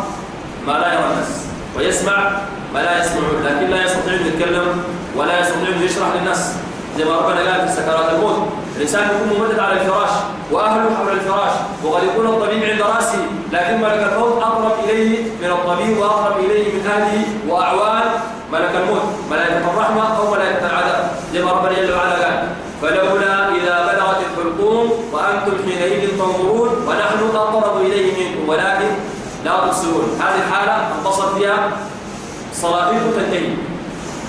ما لا يرى الناس ويسمع ما لا يسمع لكن لا يستطيع أن يتكلم ولا يستطيع أن يشرح للناس. زي ما ربنا قال في سكرات الموت الإنسان يكون ممدد على الفراش وأهله حول الفراش وقد يكون الطبيب عند رأسه لكن ملك الموت أقرب إليه من الطبيب وأقرب إليه من أهله وأعوان ملك الموت ملائكة الرحمة أو ملائكة العذاب زي ما ربنا جل وعلا قال فلولا إذا بلغت الحلقوم وأنتم حينئذ تنظرون ونحن أقرب إليه منكم ولكن لا تبصرون. هذه الحالة انتصر فيها صلاتكم تنتهي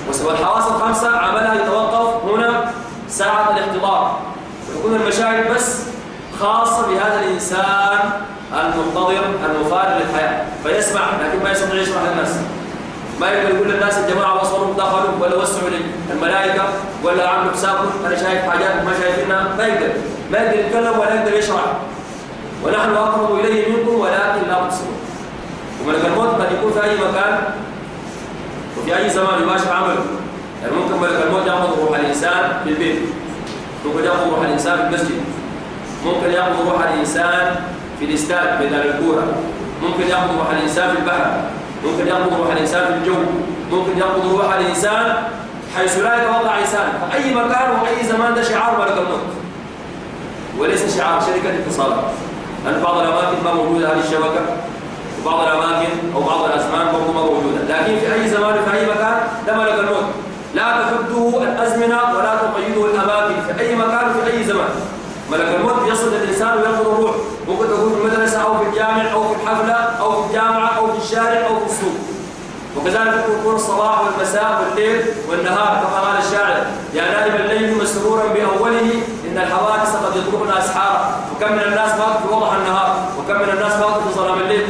والحواس الخمسة عملها يتوقف هنا ساعة الاحتضار ويكون المشاهد بس خاصة بهذا الإنسان المنتظر المفارق للحياة. فيسمع لكن ما يستطيع يشرح للناس. ما يقدر يقول للناس الجماعة وصلوا دخلوا ولا وسعوا للملائكة ولا عملوا حسابكم أنا شايف حاجات ما شايفينها. ما يقدر. ما يقدر يتكلم ولا يقدر يشرح. ونحن أقرب إليه منكم ولكن لا تبصرون. وملك الموت قد يكون في أي مكان وفي أي زمان يباشر عمله يعني ممكن ملك الموت يأخذ روح الإنسان في البيت ممكن يأخذ روح الإنسان في المسجد. ممكن يأخذ روح الإنسان في الاستاد ميدان الكورة. ممكن يأخذ روح الإنسان في البحر. ممكن يأخذ روح الإنسان في الجو. ممكن يأخذ روح الإنسان حيث لا يتوقع إنسان. فأي مكان وأي زمان ده شعار ملك الموت. وليس شعار شركة اتصالات. لأن بعض الأماكن ما موجودة هذه الشبكة. وبعض الأماكن أو بعض الأزمان برضو ما موجودة. لكن في أي زمان في أي مكان ده ملك الموت. لا تحده الأزمنة ولا تقيده الأماكن. في أي مكان وفي أي زمان. ملك الموت يصل للإنسان ويأخذ الروح. ممكن تكون في المدرسة أو في الجامع أو في الحفلة أو في الجامعة أو في الشارع أو في السوق. وكذلك يكون الصباح والمساء والليل والنهار كما قال الشاعر يا نائم الليل مسرورا بأوله إن الحوادث قد يطرقنا أسحارا. وكم من الناس ماتوا في وضح النهار وكم من الناس ماتوا في ظلام الليل.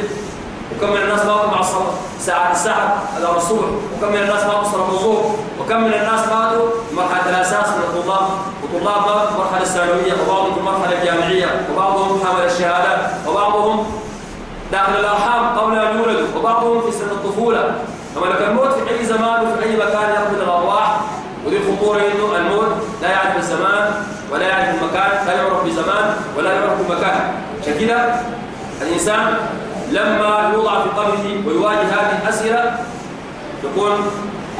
وكم من الناس ماتوا مع الصلاة ساعة السحر على الرسول وكم من الناس ماتوا صلاة الظهر؟ وكم من الناس ماتوا في مرحلة الأساس من الطلاب؟ وطلاب ماتوا في المرحلة الثانوية وبعضهم في المرحلة الجامعية وبعضهم حامل الشهادات وبعضهم داخل الأرحام قبل أن يولدوا وبعضهم في سن الطفولة. فملك الموت في أي زمان وفي أي مكان يقبض الأرواح ودي الخطورة إنه الموت لا يعرف الزمان ولا يعرف المكان لا يعرف بزمان ولا يعرف بمكان عشان الإنسان لما يوضع في قبره ويواجه هذه الأسئلة يكون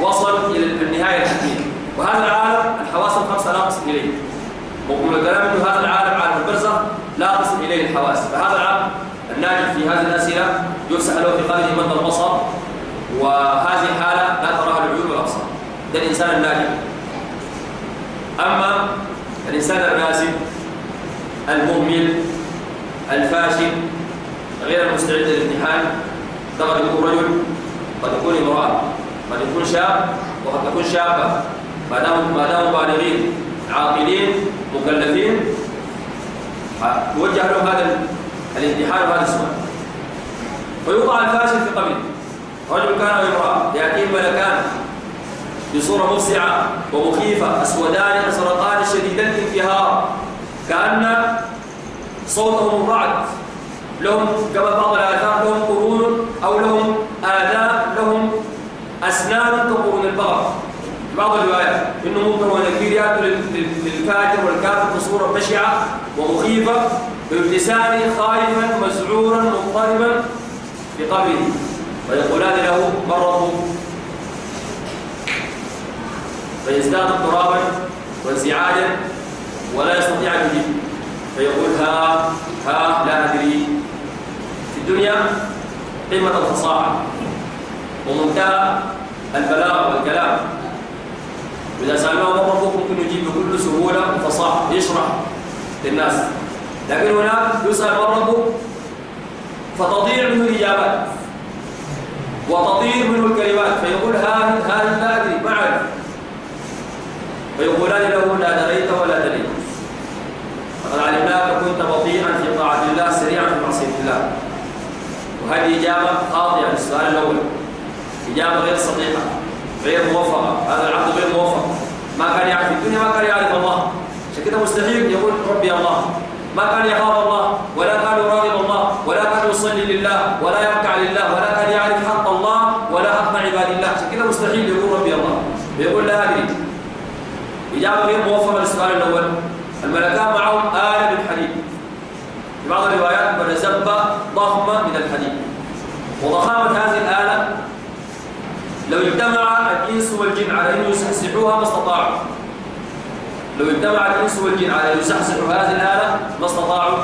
وصل إلى النهاية الحتمية وهذا العالم الحواس الخمسة لا تصل إليه. ومن الكلام أنه هذا العالم عالم البرزخ لا تصل إليه الحواس. فهذا العالم الناجح في هذه الأسئلة يفسح له في قبره مد البصر وهذه الحالة لا تراها العيون والأبصار ده الإنسان الناجح. أما الإنسان الراسب المهمل الفاشل غير المستعد للامتحان قد يكون رجل قد يكون امرأة قد يكون شاب وقد تكون شابة. ما دام ما دام بالغين عاقلين مكلفين يوجه لهم هذا الامتحان وهذا السؤال. ويوضع الفاشل في قبله رجل كان وامرأة يأتيه ملكان بصورة مفزعة ومخيفة أسودان أزرقان شديدا الانتهار كأن صوتهم الرعد لهم كما بعض الآثار لهم قرون أو لهم آذان لهم أسنان كقرون البقر. بعض الروايات إنه منكر ونكير يأتوا للفاجر والكافر بصورة بشعة ومخيفة بابتسام خائفا مزعورا مضطربا بقبره ويقولان له ربك؟ فيزداد اضطرابا وانزعاجا ولا يستطيع أن يجيب. فيقول ها ها لا أدري. في الدنيا قمه الفصاحة ومنتهى البلاغه والكلام. واذا سالناه من ربكم ممكن يجيب بكل سهولة وفصاحه يشرح للناس. لكن هناك يسأل من ربك فتضيع منه الإجابات. وتطير منه الكلمات. فيقول ها ها لا أدري ما أعرف. فيقولان له لا دريت ولا دريت فقد علمناك كنت بطيئا في طاعة الله سريعا في معصية الله. وهذه إجابة خاطئة للسؤال الأول. إجابة غير صحيحة غير موفقة. هذا العبد غير موفق. ما كان يعرف الدنيا ما كان يعرف الله. عشان كده مستحيل يقول ربي الله. ما كان يخاف الله ولا كان يراقب الله ولا كان يصلي لله ولا يركع لله ولا كان يعرف حق الله ولا حق عباد الله. عشان كده مستحيل يقول ربي الله. يقول لا أدري. إجابة غير موفقة للسؤال الأول. الملكان معهم آلة من حديد في بعض الروايات ضخمة من الحديد. وضخامة هذه الآلة لو اجتمع الإنس والجن على أن يسحسحوها ما استطاعوا. لو اجتمع الإنس والجن على أن يسحسحوا هذه الآلة ما استطاعوا.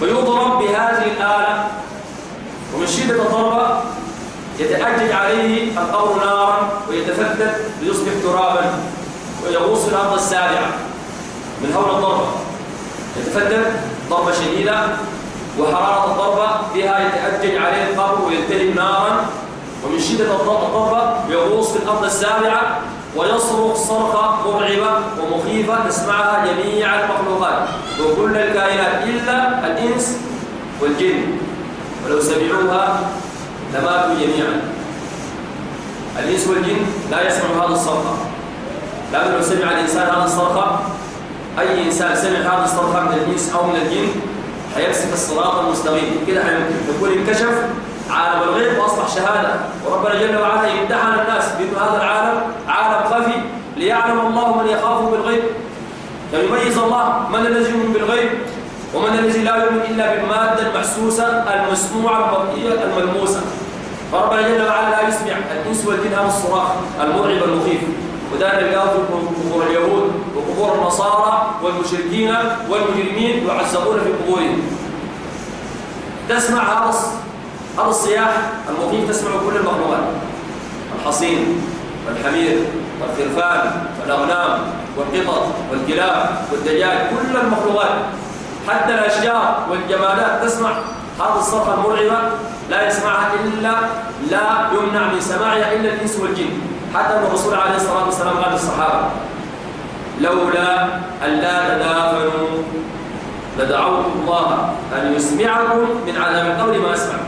فيضرب بهذه الآلة ومن شدة الضربة يتأجج عليه القبر نارا ويتفتت ليصبح ترابا ويغوص الأرض السابعة من هول الضربة. يتفتت ضربة شديدة وحرارة الضربة بها يتأجج عليه القبر ويلتهب نارا ومن شدة الضربة يغوص في الأرض السابعة ويصرخ صرخة مرعبة ومخيفة تسمعها جميع المخلوقات وكل الكائنات إلا الإنس والجن. ولو سمعوها لماتوا جميعا. الإنس والجن لا يسمع هذا الصرخة. لكن لو سمع الإنسان هذا الصرخة. أي إنسان سمع هذا الصرخة من الإنس أو من الجن؟ حيمسك الصراط المستقيم. كده يكون انكشف عالم الغيب وأصبح شهادة. وربنا جل وعلا يمتحن الناس بأن هذا العالم عالم خفي ليعلم الله من يخافه بالغيب فيميز الله من الذي يؤمن بالغيب ومن الذي لا يؤمن إلا بالمادة المحسوسة المسموعة المرئية الملموسة. فربنا جل وعلا لا يسمع الإنس والجن هذا الصراخ المرعب المخيف. وده نلقاه في اليهود. وقبور النصارى والمشركين والمجرمين يعذبون في قبورهم. تسمع هذا هذا الصياح المخيف تسمع كل المخلوقات. الحصين والحمير والخرفان والأغنام والقطط والكلاب والدجاج كل المخلوقات. حتى الأشجار والجمادات تسمع. هذا الصرخة المرعبة لا يسمعها إلا لا يمنع من سماعها إلا الإنس والجن. حتى أن الرسول عليه الصلاة والسلام قال للصحابة لولا أن لا تدافنوا. لدعوت الله أن يسمعكم من عذاب القبر ما أسمع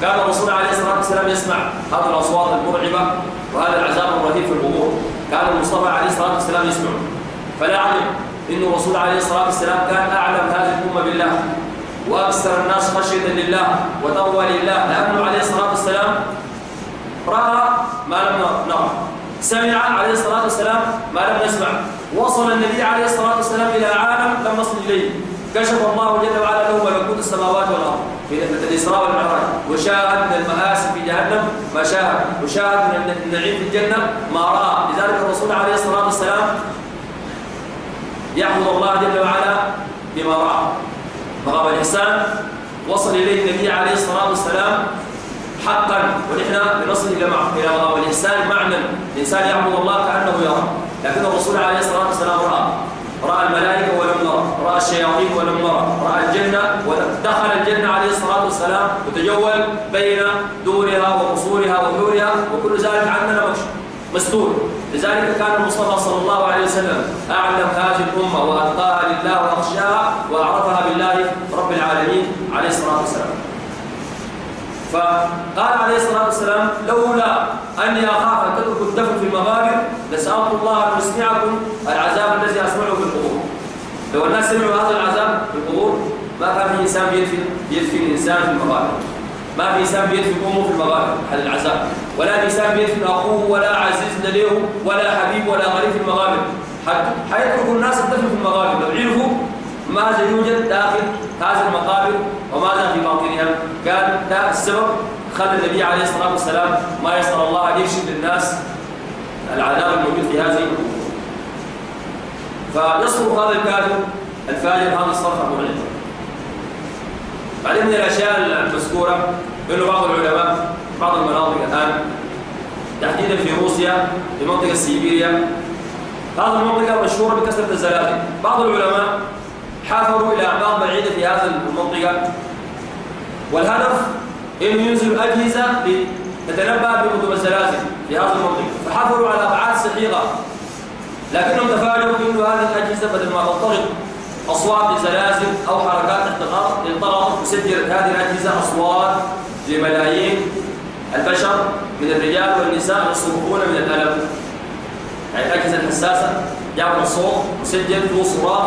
كان الرسول عليه الصلاة والسلام يسمع. هذه الأصوات المرعبة وهذا العذاب الرهيب في القبور. كان المصطفى عليه الصلاة والسلام يسمع. فلا أعلم إن الرسول عليه الصلاة والسلام كان أعلم هذه الأمة بالله. وأكثر الناس خشية لله وتقوى لله. لأنه عليه الصلاة والسلام رأى ما لم نرى. سمع عليه الصلاة والسلام ما لم نسمع وصل النبي عليه الصلاة والسلام إلى عالم لم نصل إليه. كشف الله جل وعلا له ملكوت السماوات والأرض في الإسراء والمعراج. وشاهد من المآسي في جهنم ما شاهد وشاهد من النعيم في الجنة ما رأى. لذلك الرسول عليه الصلاة والسلام يحمد الله جل وعلا بما رأى. مقام الإحسان. وصل إليه النبي عليه الصلاة والسلام حقا. ونحن بنصل إلى إلى مقام الإحسان معنى. الإنسان يعبد الله كأنه يرى. لكن الرسول عليه الصلاة والسلام رأى. رأى الملائكة ولم نرى رأى الشياطين ولم نرى رأى الجنة ولم دخل الجنة عليه الصلاة والسلام وتجول بين دورها وقصورها وحورها وكل ذلك عندنا مستور. لذلك كان المصطفى صلى الله عليه وسلم أعلم هذه الأمة وأتقاها لله وأخشاها وأعرفها بالله رب العالمين عليه الصلاة والسلام. فقال عليه الصلاة والسلام لولا أني أخاف أن تتركوا الدفن في المغابر لسألت الله أن يسمعكم العذاب الذي أسمعه في القبور. لو الناس سمعوا هذا العذاب في القبور ما كان في إنسان بيدفن بيدفن الإنسان في المغابر. ما في إنسان بيدفن أمه في المغابر هذا العذاب. ولا في إنسان بيدفن أخوه ولا عزيز له ولا حبيب ولا غريب في المغابر. حيتركوا الناس الدفن في المغابر لو عرفوا ماذا يوجد داخل هذه المقابر وماذا في باطنها؟ كان ده السبب خلى النبي عليه الصلاة والسلام ما يسأل الله أن يكشف للناس العذاب الموجود في هذه فيصرف هذا الكافر الفاجر هذا الصرف المرعب بعدين من الأشياء المذكورة أنه بعض العلماء بعض المناطق الآن تحديدا في روسيا في منطقة سيبيريا. هذه المنطقة مشهورة بكثرة الزلازل. بعض العلماء حافروا إلى أعماق بعيدة في هذه المنطقة. والهدف أن ينزلوا أجهزة لتتنبأ بقدوم الزلازل في هذه المنطقة. فحفروا على أبعاد سحيقة لكنهم تفاجئوا بأن هذه الأجهزة بدل ما تنطلق أصوات لزلازل أو حركات تحت الأرض انطلقت وسجلت هذه الأجهزة أصوات لملايين البشر من الرجال والنساء يصرخون من الألم. يعني الأجهزة الحساسة يعمل صوت مسجل فيه صراخ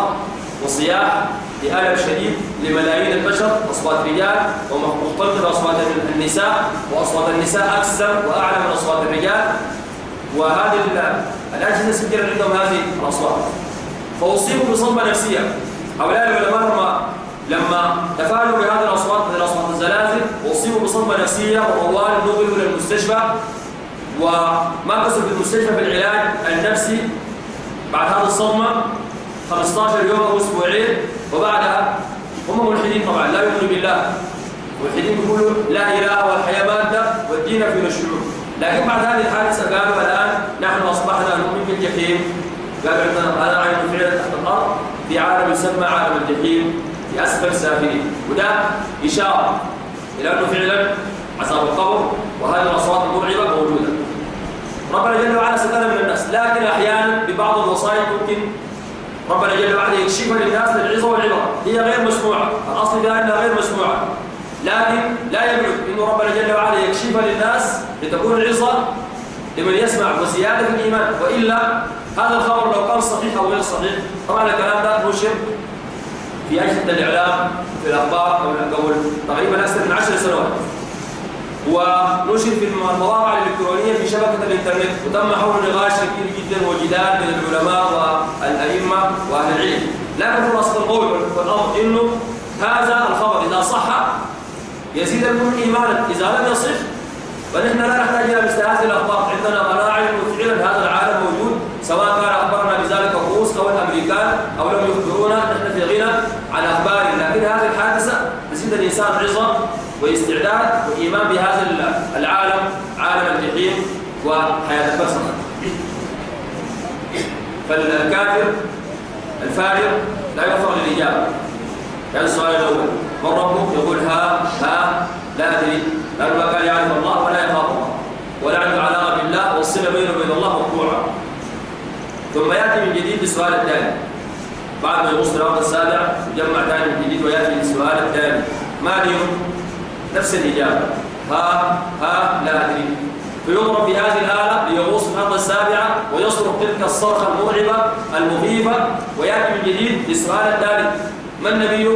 وصياح بألم شديد لملايين البشر أصوات رجال ومختلطة بأصوات النساء وأصوات النساء أكثر وأعلى من أصوات الرجال. وهذه الأجهزة سجل عندهم هذه الأصوات. فأصيبوا بصدمة نفسية. هؤلاء العلماء لما لما تفاعلوا بهذه الأصوات من الأصوات الزلازل وأصيبوا بصدمة نفسية وطوال نقلوا إلى المستشفى. قصر في المستشفى في العلاج النفسي بعد هذه الصدمة 15 يوم أو أسبوعين وبعدها هم ملحدين طبعا لا يؤمنوا بالله. ملحدين يقولوا لا إله والحياة مادة والدين في الشعوب لكن بعد هذه الحادثة قالوا الآن نحن أصبحنا نؤمن بالجحيم. قالوا عندنا أنا عين فعلا تحت الأرض. في عالم يسمى عالم الجحيم في أسفل سافلين. وده إشارة إلى أنه فعلا عذاب القبر وهذه الأصوات المرعبة موجودة. ربنا جل وعلا ستنا من الناس لكن أحيانا ببعض الوصايا ممكن ربنا جل وعلا يكشفها للناس للعظة والعبرة هي غير مسموعة. الأصل فيها أنها غير مسموعة. لكن لا يملك. أن ربنا جل وعلا يكشفها للناس لتكون العظة لمن يسمع وزيادة الإيمان. وإلا هذا الخبر لو كان صحيح أو غير صحيح طبعا الكلام ده نشر في أجهزة الإعلام في الأخبار قبل تقريبا أكثر من عشر سنوات. ونشر في المواقع الإلكترونية في شبكة الإنترنت وتم حول نقاش كبير جدا وجدال بين العلماء والأئمة وأهل العلم. لكن أصل القول والأمر إنه هذا الخبر إذا صح يزيد المؤمن إيمانا. إذا لم يصح فنحن لا نحتاج إلى مثل هذه الأخبار. عندنا قناعة أنه فعلا هذا العالم موجود سواء كان أخبرنا بذلك الروس أو الأمريكان أو لم يخبرونا نحن في غنى عن أخبارهم لكن هذه الحادثة تزيد الإنسان عظة واستعداد وإيمان بهذا العالم عالم الجحيم وحياة البشر. فالكافر الفاجر لا يوفق للإجابة. هذا السؤال الأول من ربك يقول ها ها لا أدري. لأنه كان يعرف الله ولا يخاف الله. ولا عنده علاقة بالله والصلة بينه وبين الله مقطوعة ثم يأتي من جديد بالسؤال الثاني. بعد ما يغوص الأرض السابع يجمع ثاني من جديد ويأتي بالسؤال الثاني. ما دينه؟ نفس الإجابة. ها ها لا أدري. فيضرب بهذه الآلة ليغوص الأرض السابعة ويصرخ تلك الصرخة المرعبة المخيفة ويأتي من جديد للسؤال الثالث. ما النبي؟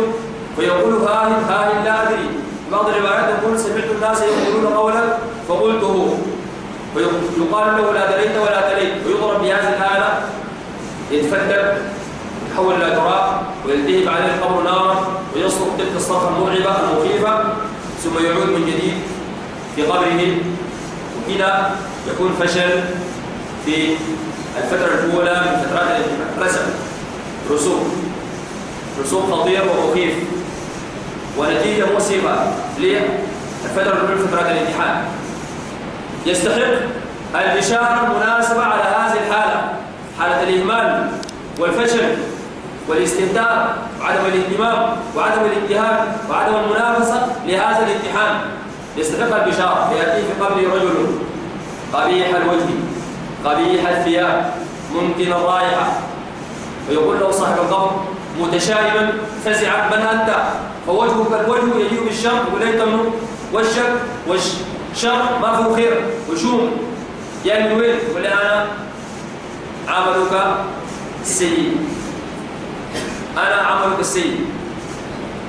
فيقول ها ها لا أدري. بعض الروايات يقول سمعت الناس يقولون قولا فقلته. ويقال له لا دريت ولا تليت. ويضرب بهذه الآلة. يتفتت يتحول إلى تراب ويلتهب عليه القبر نارا ويصرخ تلك الصرخة المرعبة المخيفة. ثم يعود من جديد في قبره وهنا يكون فشل في الفترة الأولى من فترات الامتحان رسم رسوم. رسوم خطير ومخيف. ونتيجة مؤسفة للفترة الأولى من فترات الامتحان. يستحق البشارة المناسبة على هذه الحالة حالة الإهمال والفشل. والاستهتار وعدم الاهتمام وعدم الاجتهاد وعدم المنافسة لهذا الامتحان. يستحق البشارة فيأتي في قبله رجل. قبيح الوجه قبيح الثياب ممكن الرائحة. ويقول له صاحب القبر متشائما فزعا من أنت؟ فوجهك الوجه يجيء بالشر يقول أنت منه. وشك والشر ما فيه خير. وشوم يعني وين؟ يقول أنا عملك السيء أنا عملك السيء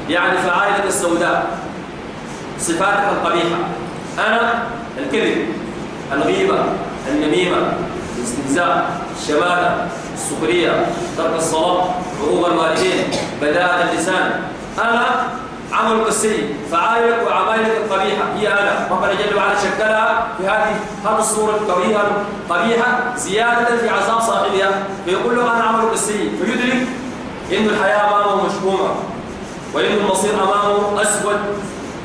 يعني فعائلك السوداء صفاتك القبيحة. أنا الكذب الغيبة النميمة الاستهزاء الشماتة السخرية ترك الصلاة عقوق الوالدين بداءة اللسان. أنا عملك السيء فعائلك وعمائلك القبيحة هي أنا. ربنا جل وعلا شكلها في هذه هذه الصورة القبيحة القبيحة زيادة في عذاب صاحبها. فيقول له أنا عملك السيء فيدرك إن الحياة أمامه مشؤومة وإن المصير أمامه أسود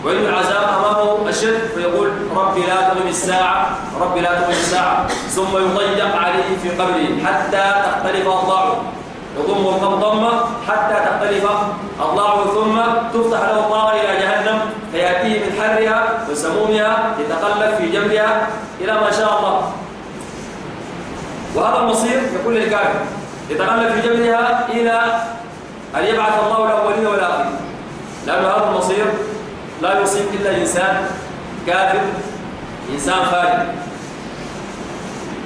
وإن العذاب أمامه أشد فيقول ربي لا تقم الساعة ربي لا تقم الساعة. ثم يضيق عليه في قبره حتى تختلف أضلاعه. يضم القبض ضمة حتى تختلف أضلاعه ثم تفتح له الطاقة إلى جهنم فيأتيه من حرها وسمومها يتقلب في جنبها إلى ما شاء الله. وهذا المصير يقول للكافر يتقلب في جنبها إلى أن يبعث الله الأولين والآخرين. لأن هذا المصير لا يصيب إلا إنسان كافر إنسان فاجر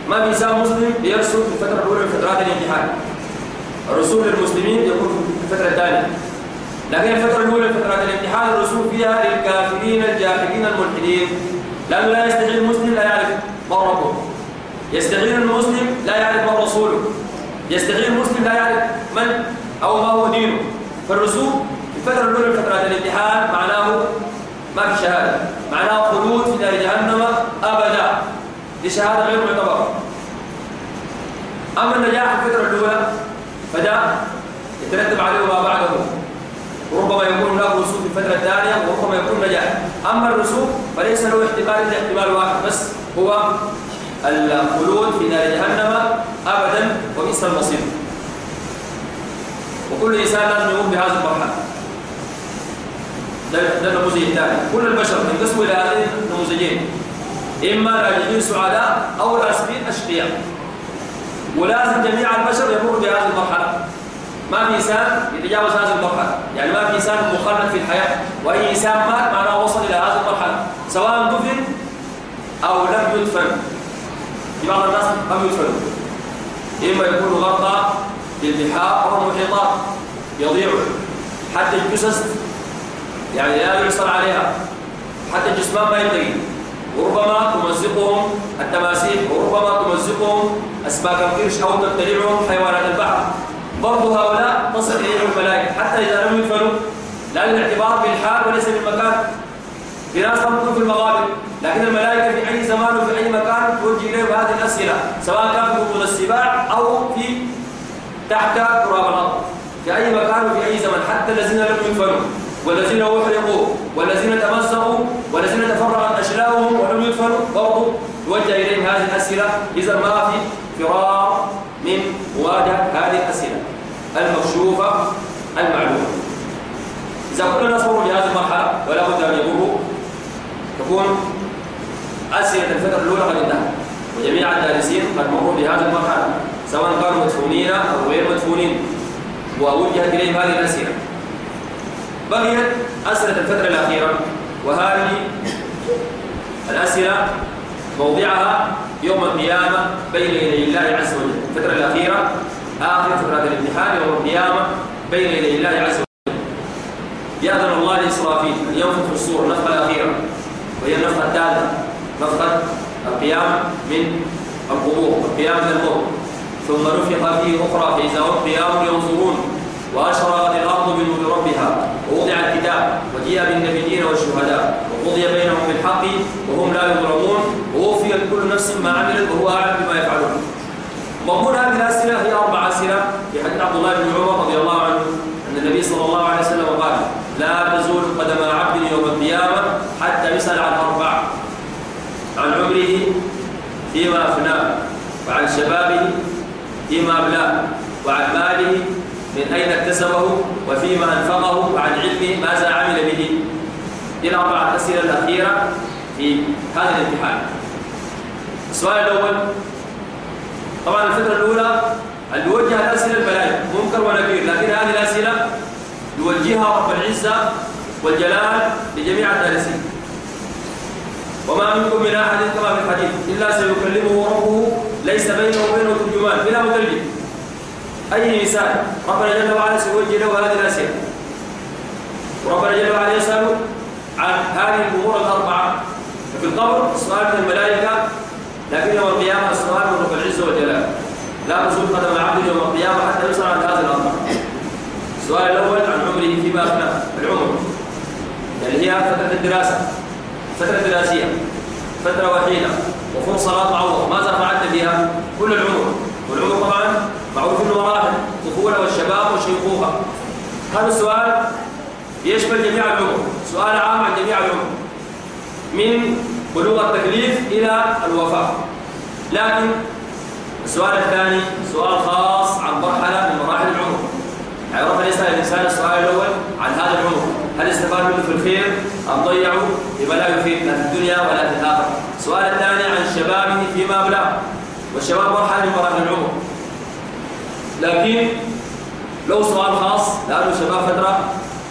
ما في إنسان مسلم يرسل في الفترة الأولى من فترات الامتحان الرسول للمسلمين يكون في الفترة الثانية. لكن الفترة الأولى من فترات الامتحان الرسول فيها للكافرين الجاحدين الملحدين. لأنه لا يستحيل المسلم لا يعرف من ربه. يستحيل المسلم لا يعرف من رسوله. يستحيل المسلم لا يعرف من أو ما هو دينه. فالرسول الفترة الأولى من فترات الامتحان معناه ما في شهادة. معناه خلود في نار جهنم أبدا. دي شهادة غير معتبرة. أما النجاح في الفترة الأولى فده يترتب عليه ما بعده. وربما يكون له رسوب في الفترة الثانية وربما يكون نجاح. أما الرسوب فليس له احتمال إلا احتمال واحد بس هو الخلود في نار جهنم أبدا وبئس المصير. وكل إنسان لازم يقوم بهذه المرحلة. ده النموذج الثاني. كل البشر ينقسموا إلى هذين النموذجين. إما ناجحين سعداء أو راسبين أشقياء. ولازم جميع البشر يمر بهذه المرحلة. ما في إنسان يتجاوز هذه المرحلة. يعني ما في إنسان مخلد في الحياة. وأي إنسان مات معناه وصل إلى هذه المرحلة. سواء دفن أو لم يدفن. في بعض الناس لم يدفنوا إما يكون غرقا بالبحار أو المحيطات يضيعوا حتى الجثث يعني لا يعصر عليها. حتى الجسمان ما يلتقي وربما تمزقهم التماسيح وربما تمزقهم اسماك القرش أو تبتلعهم حيوانات البحر. برضو هؤلاء تصل إليهم الملائكة. حتى إذا لم يدفنوا لا للاعتبار بالحال وليس بالمكان. في ناس تمكن في المغابر. لكن الملائكة في أي زمان وفي أي مكان توجه إليهم هذه الأسئلة سواء كان في السباع أو في تحت تراب الأرض. في أي مكان وفي أي زمن. حتى الذين لم يدفنوا والذين أحرقوا والذين تمزقوا والذين تفرغت أشلاؤهم ولم يدفنوا برضو توجه إليهم هذه الأسئلة. إذا ما في فرار من مواجهة هذه الأسئلة؟ المكشوفة المعلومة. إذا كنا نصبر لهذه المرحلة ولا بد أن يمروا تكون أسئلة الفترة الأولى قد انتهت وجميع الدارسين قد مروا بهذه المرحلة. سواء كانوا مدفونين أو غير مدفونين. ووجهت إليهم هذه الأسئلة. بقيت أسئلة الفترة الأخيرة وهذه الأسئلة موضعها يوم القيامة بين يدي الله عز وجل. الفترة الأخيرة آخر فترة الامتحان يوم القيامة بين يدي الله عز وجل. يأذن الله لإسرافيل أن ينفخ الصور النفخة الأخيرة وهي النفخة الثالثة نفخة القيامة من القبور القيام من الموت ثم نفخ فيه أخرى فإذا هم قيام ينظرون وأشرقت الأرض بنور ربها. ووضع الكتاب وجيء بالنبيين والشهداء. وقضي بينهم بالحق وهم لا يظلمون. ووفيت كل نفس ما عملت وهو أعلم بما يفعلون. مضمون هذه الأسئلة هي أربع أسئلة في حديث عبد الله بن عمر رضي الله عنه أن النبي صلى الله عليه وسلم قال لا تزول قدم عبد يوم القيامة حتى يسأل عن أربع عن عمره فيما أفناه وعن شبابه فيما أبلاه وعن ماله من أين اكتسبه وفيما أنفقه وعن علمه ماذا عمل به. دي الأربعة الأسئلة الأخيرة في هذا الامتحان. السؤال الأول طبعا الفترة الأولى بيوجه الأسئلة البلايا منكر ونكير لكن هذه الأسئلة يوجهها رب العزة والجلال لجميع الدارسين. وما منكم من أحد كما في الحديث إلا سيكلمه ربه ليس بينه وبينه ترجمان بلا مترجم. أي مثال ربنا جل وعلا سيوجه له هذه الأسئلة وربنا جل وعلا يسأل عن هذه الأمور الأربعة. في القبر السؤال من الملائكة لكن يوم القيامة السؤال من رب العزة والجلال لا تزول قدم العبد يوم القيامة حتى يسأل عن هذه الأربعة. السؤال الأول عن عمره فيما أفناه العمر. يعني هي فترة الدراسة. فترة دراسية. فترة وحيدة. وفرصة لا تعوض ماذا فعلت فيها؟ كل العمر. والعمر طبعا معروف إنه مراحل. الطفولة والشباب والشيخوخة هذا السؤال يشمل جميع العمر. سؤال عام عن جميع العمر. من بلوغ التكليف إلى الوفاة. لكن السؤال الثاني سؤال خاص عن مرحلة من مراحل العمر. يعني ربنا يسأل الإنسان السؤال الأول عن هذا العمر. هل استفاد منه في الخير؟ أم ضيعه بما لا يفيد لا في الدنيا ولا في الآخرة. السؤال الثاني عن شبابه فيما أبلاه والشباب مرحلة من مراحل العمر. لكن لو سؤال خاص لأنه شباب فترة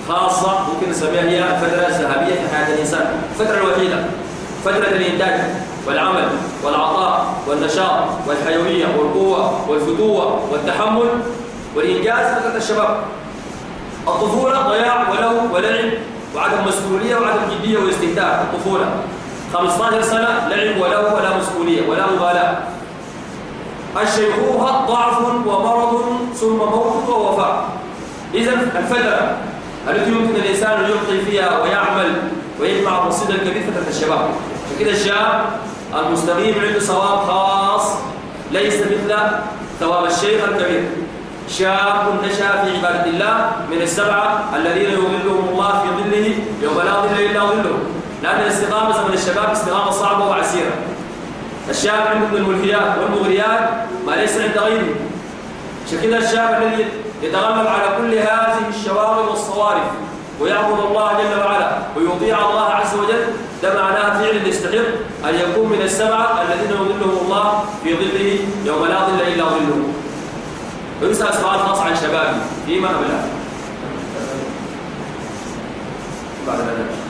خاصة ممكن نسميها هي الفترة الذهبية في حياة الإنسان. الفترة الوحيدة. فترة الإنتاج والعمل والعطاء والنشاط والحيوية والقوة والفتوة والتحمل والإنجاز فترة الشباب. الطفولة ضياع ولو ولعب وعدم مسؤولية وعدم جدية واستهتار الطفولة 15 سنة لعب ولو ولا مسؤولية ولا مبالاة. الشيخوخة ضعف ومرض ثم موت ووفاة. إذا الفترة التي يمكن الإنسان أن يعطي فيها ويعمل ويجمع الرصيد الكبير فترة الشباب. فكذا الشاب المستقيم عنده ثواب خاص ليس مثل ثواب الشيخ الكبير. شاب نشأ في عبادة الله من السبعة الذين يظلهم الله في ظله يوم لا ظل إلا ظله. لأن الاستقامة زمن الشباب استقامة صعبة وعسيرة. الشاب عنده من الملهيات والمغريات ما ليس عند غيره. عشان الشاب الذي يتغلب على كل هذه الشواغل والصوارف ويعبد الله جل وعلا ويطيع الله عز وجل ده معناه فعل يستحق أن يكون من السبعة الذين يظلهم الله في ظله يوم لا ظل إلا ظله. ويسأل سؤال خاص عن شبابه فيما أبلغ بعد ذلك.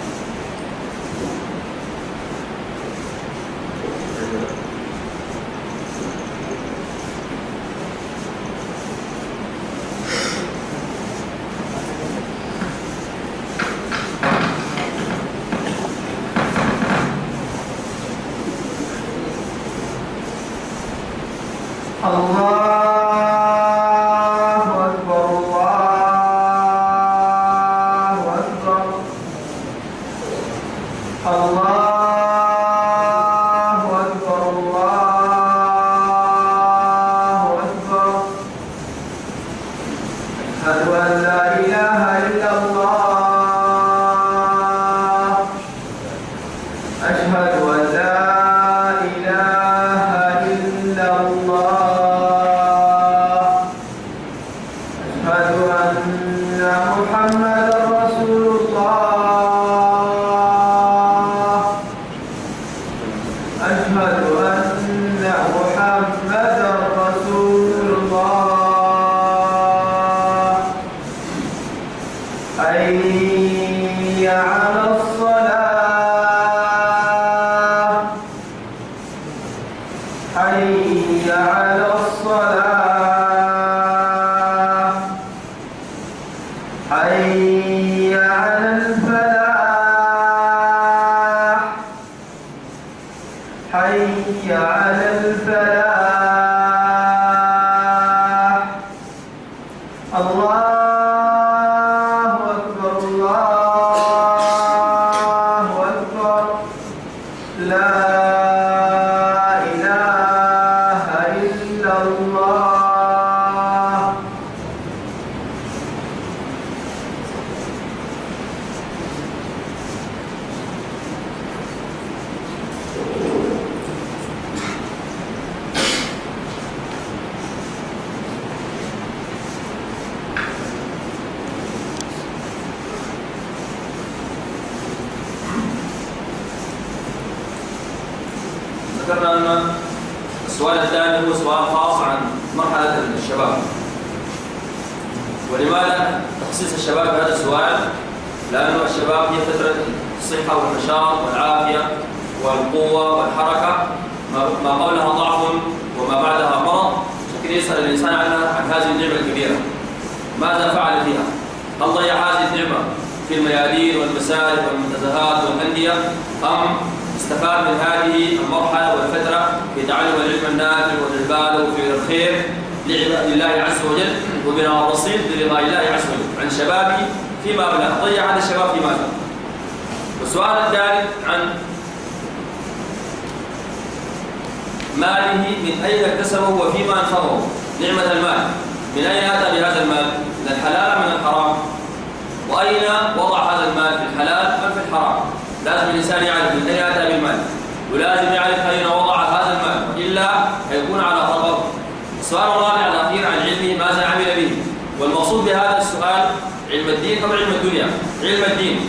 الدين علم الدنيا علم الدين.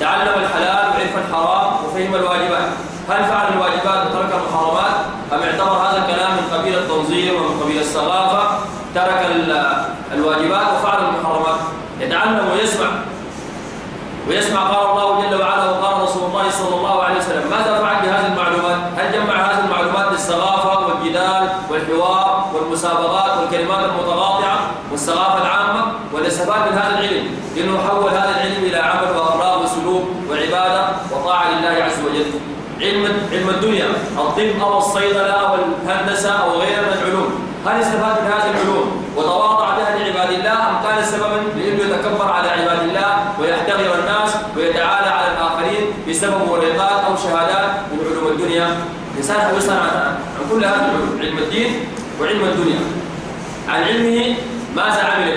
تعلم الحلال وعرف الحرام وفهم الواجبات. هل فعل الواجبات وترك المحرمات؟ أم اعتبر هذا الكلام من قبيل التنظير ومن قبيل الثقافة ترك الواجبات وفعل المحرمات. يتعلم ويسمع. ويسمع قال الله جل وعلا وقال رسول الله صلى الله عليه وسلم ماذا فعل بهذه المعلومات؟ هل جمع هذه المعلومات للثقافة والجدال والحوار والمسابقات والكلمات المتقاطعة والثقافة العامة ولا استفاد من هذا العلم لأنه حول هذا العلم إلى عمل وأخلاق وسلوك وعبادة وطاعة لله عز وجل. علم علم الدنيا الطب أو الصيدلة أو الهندسة أو غيرها من العلوم. هل استفاد من هذه العلوم؟ وتواضع بها لعباد الله أم كان سببا لأنه يتكبر على عباد الله ويحتقر الناس ويتعالى على الآخرين بسبب ورقات أو شهادات من علوم الدنيا؟ الإنسان حريصا عن كل هذه العلوم علم الدين وعلم الدنيا. عن علمه ماذا عمل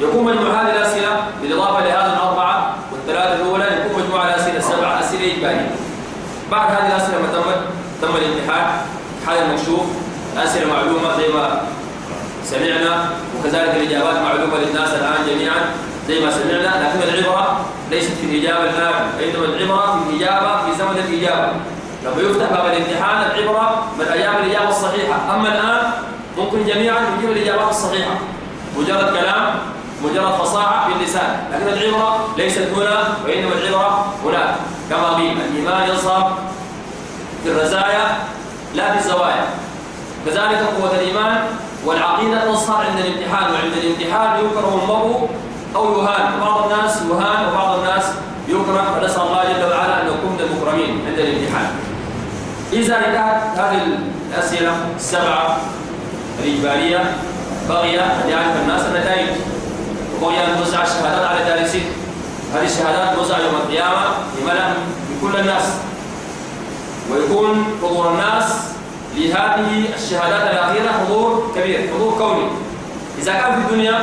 يكون مجموع هذه الأسئلة بالإضافة لهذه الأربعة والثلاثة الأولى يكون مجموع الأسئلة السبعة أسئلة إجبارية بعد هذه الأسئلة ما تمت تم الامتحان حال المكشوف الأسئلة معلومة زي ما سمعنا وكذلك الإجابات معلومة للناس الآن جميعا زي ما سمعنا لكن العبرة ليست في الإجابة الآن وإنما العبرة في الإجابة في زمن الإجابة. لما يفتح باب الامتحان العبرة من أيام الإجابة الصحيحة. أما الآن ممكن جميعا يجيب الإجابات الصحيحة. مجرد كلام مجرد فصاحة في اللسان. لكن العبرة ليست هنا وإنما العبرة هناك كما قيل الإيمان يظهر في الرزايا لا في الزوايا. كذلك قوة الإيمان والعقيدة تظهر عند الامتحان وعند الامتحان يكره المرء أو يهان. بعض الناس يهان وبعض الناس يكره. فنسأل الله جل وعلا أن نكون من المكرمين عند الامتحان. إذا انتهت هذه الأسئلة السبعة الإجبارية بقي أن يعرف الناس النتائج وبقي أن توزع الشهادات على الدارسين هذه الشهادات توزع يوم القيامة لملأ لكل الناس. ويكون حضور الناس لهذه الشهادات الأخيرة حضور كبير حضور كوني. إذا كان في الدنيا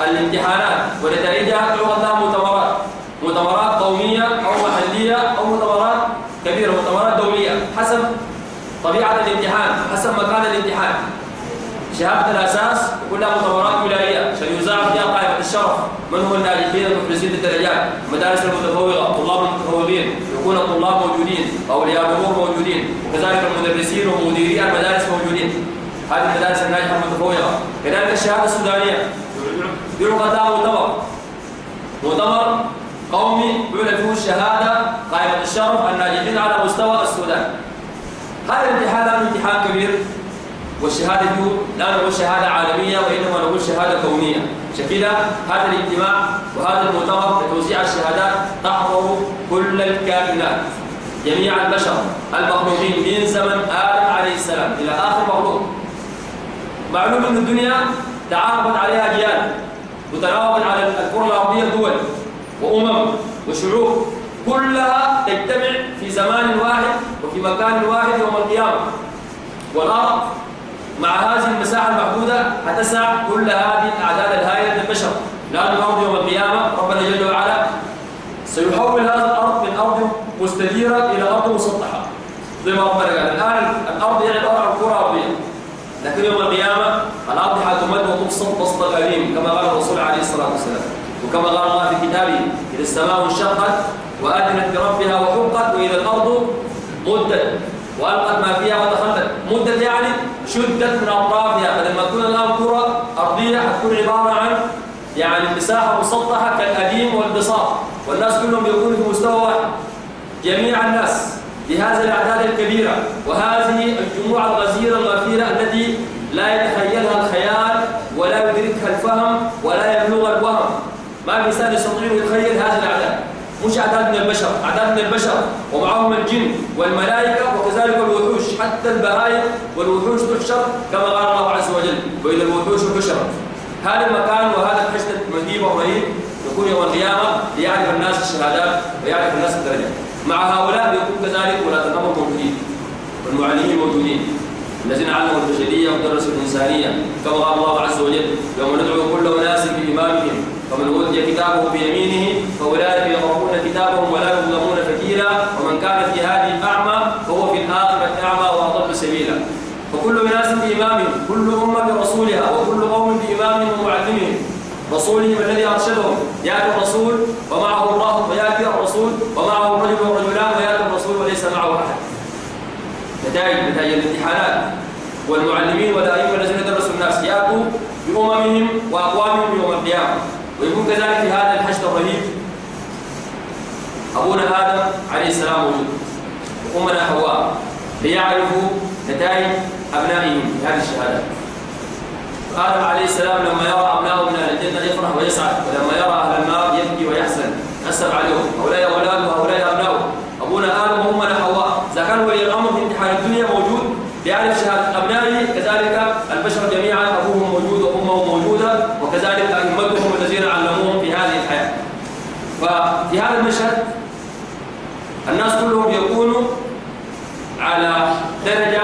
الامتحانات ونتائجها تعرض لها مؤتمرات مؤتمرات قومية أو محلية أو مؤتمرات كبيرة مؤتمرات دولية حسب طبيعة الامتحان حسب مكان الامتحان. شهادة الأساس كلها مؤتمرات ولاية. عشان يزاع فيها قائمة الشرف. من هم الناجحين المفلسين الدرجات مدارس المتفوقة طلاب المتفوقين يكون الطلاب موجودين. أولياء الأمور موجودين. وكذلك المدرسين ومديري المدارس موجودين. هذه المدارس الناجحة المتفوقة. كذلك الشهادة السودانية. يعقد لها مؤتمر. مؤتمر قومي يعلن فيه الشهادة قائمة الشرف الناجحين على مستوى السودان. هذا الامتحان امتحان كبير. والشهادة لا نقول شهادة عالمية وإنما نقول شهادة كونية. شكلها هذا الإجتماع وهذا المؤتمر لتوزيع الشهادات تحضر كل الكائنات جميع البشر المخلوقين من زمن آدم عليه السلام إلى آخر مخلوق معلوم أن الدنيا تعاقبت عليها أجيال وتناوبت على الكرة الأرضية دول وأمم وشعوب كلها تجتمع في زمان واحد وفي مكان واحد يوم القيامة. والأرض مع هذه المساحة المحدودة هتسع كل هذه الأعداد الهائلة من البشر. لأن الأرض يوم القيامة. ربنا جل وعلا سيحول هذه الأرض من أرض مستديرة إلى أرض مسطحة. زي ما ربنا قال الآن الأرض يعني عبارة عن كرة أرضية لكن يوم القيامة الأرض حتمد وتبسط بسط الأليم كما قال الرسول عليه الصلاة والسلام. وكما قال الله في كتابه إذا السماء انشقت وأذنت بربها وحقت وإذا الأرض مدت وألقت ما فيها وتخلت. مدت يعني شدت من أطرافها فلما تكون الآن كرة أرضية حتكون عبارة عن يعني مساحة مسطحة كالقديم والبساط. والناس كلهم يكونوا في مستوى واحد جميع الناس بهذه الأعداد الكبيرة. وهذه الجموع الغزيرة الغفيرة التي لا يتخيلها الخيال ولا يدركها الفهم ولا يبلغ الوهم. ما في إنسان يستطيع يتخيل هذه الأعداد؟ مش أعداد من البشر أعداد من البشر ومعهم الجن والملائكة وكذلك الوحوش. حتى البهائم والوحوش تحشر كما قال الله عز وجل وإذا الوحوش حشرت. هذا المكان وهذا الحشد المهيب والرهيب يكون يوم القيامة ليعرف الناس الشهادات ويعرف الناس الدرجات. مع هؤلاء يكون كذلك ولا الأمر موجودين. والمعلمين موجودين. الذين علموا البشرية ودرسوا الإنسانية. كما قال الله عز وجل يوم ندعو كل أناس بإمامهم فمن أوتي كتابه بيمينه فأولئك يقرؤون كتابهم ولا يظلمون فتيلا ومن كان في هذه أعمى فهو في الآخرة أعمى وأضل سبيلا فكل أناس بإمامهم كل أمة برسولها وكل قوم بإمامهم ومعلمهم رسولهم الذي أرشدهم يأتي الرسول ومعه الله ويأتي الرسول ومعه الرجل ورجلان ويأتي الرسول وليس معه أحد. نتائج نتائج الامتحانات. والمعلمين والأئمة الذين درسوا الناس يأتوا بأممهم وأقوامهم يوم القيامة. ويكون كذلك في هذا الحشد الرهيب. أبونا آدم عليه السلام موجود وأمنا حواء ليعرفوا نتائج أبنائهم هذه الشهادة. آدم عليه السلام لما يرى أبنائه من أهل الجنة يفرح ويسعد ولما يرى أهل النار يبكي ويحزن. يحسب عليهم. هؤلاء أولاده وهؤلاء أبنائه أبونا آدم وأمنا حواء. إذا كان ولي الأمر في امتحان الدنيا موجود ليعرف شهادة أبنائه. كذلك البشر جميعا أبوهم موجود وأمهم موجودة وكذلك أئمتهم الذين علموهم في هذه الحياة. ففي هذا المشهد الناس كلهم يكونوا على درجة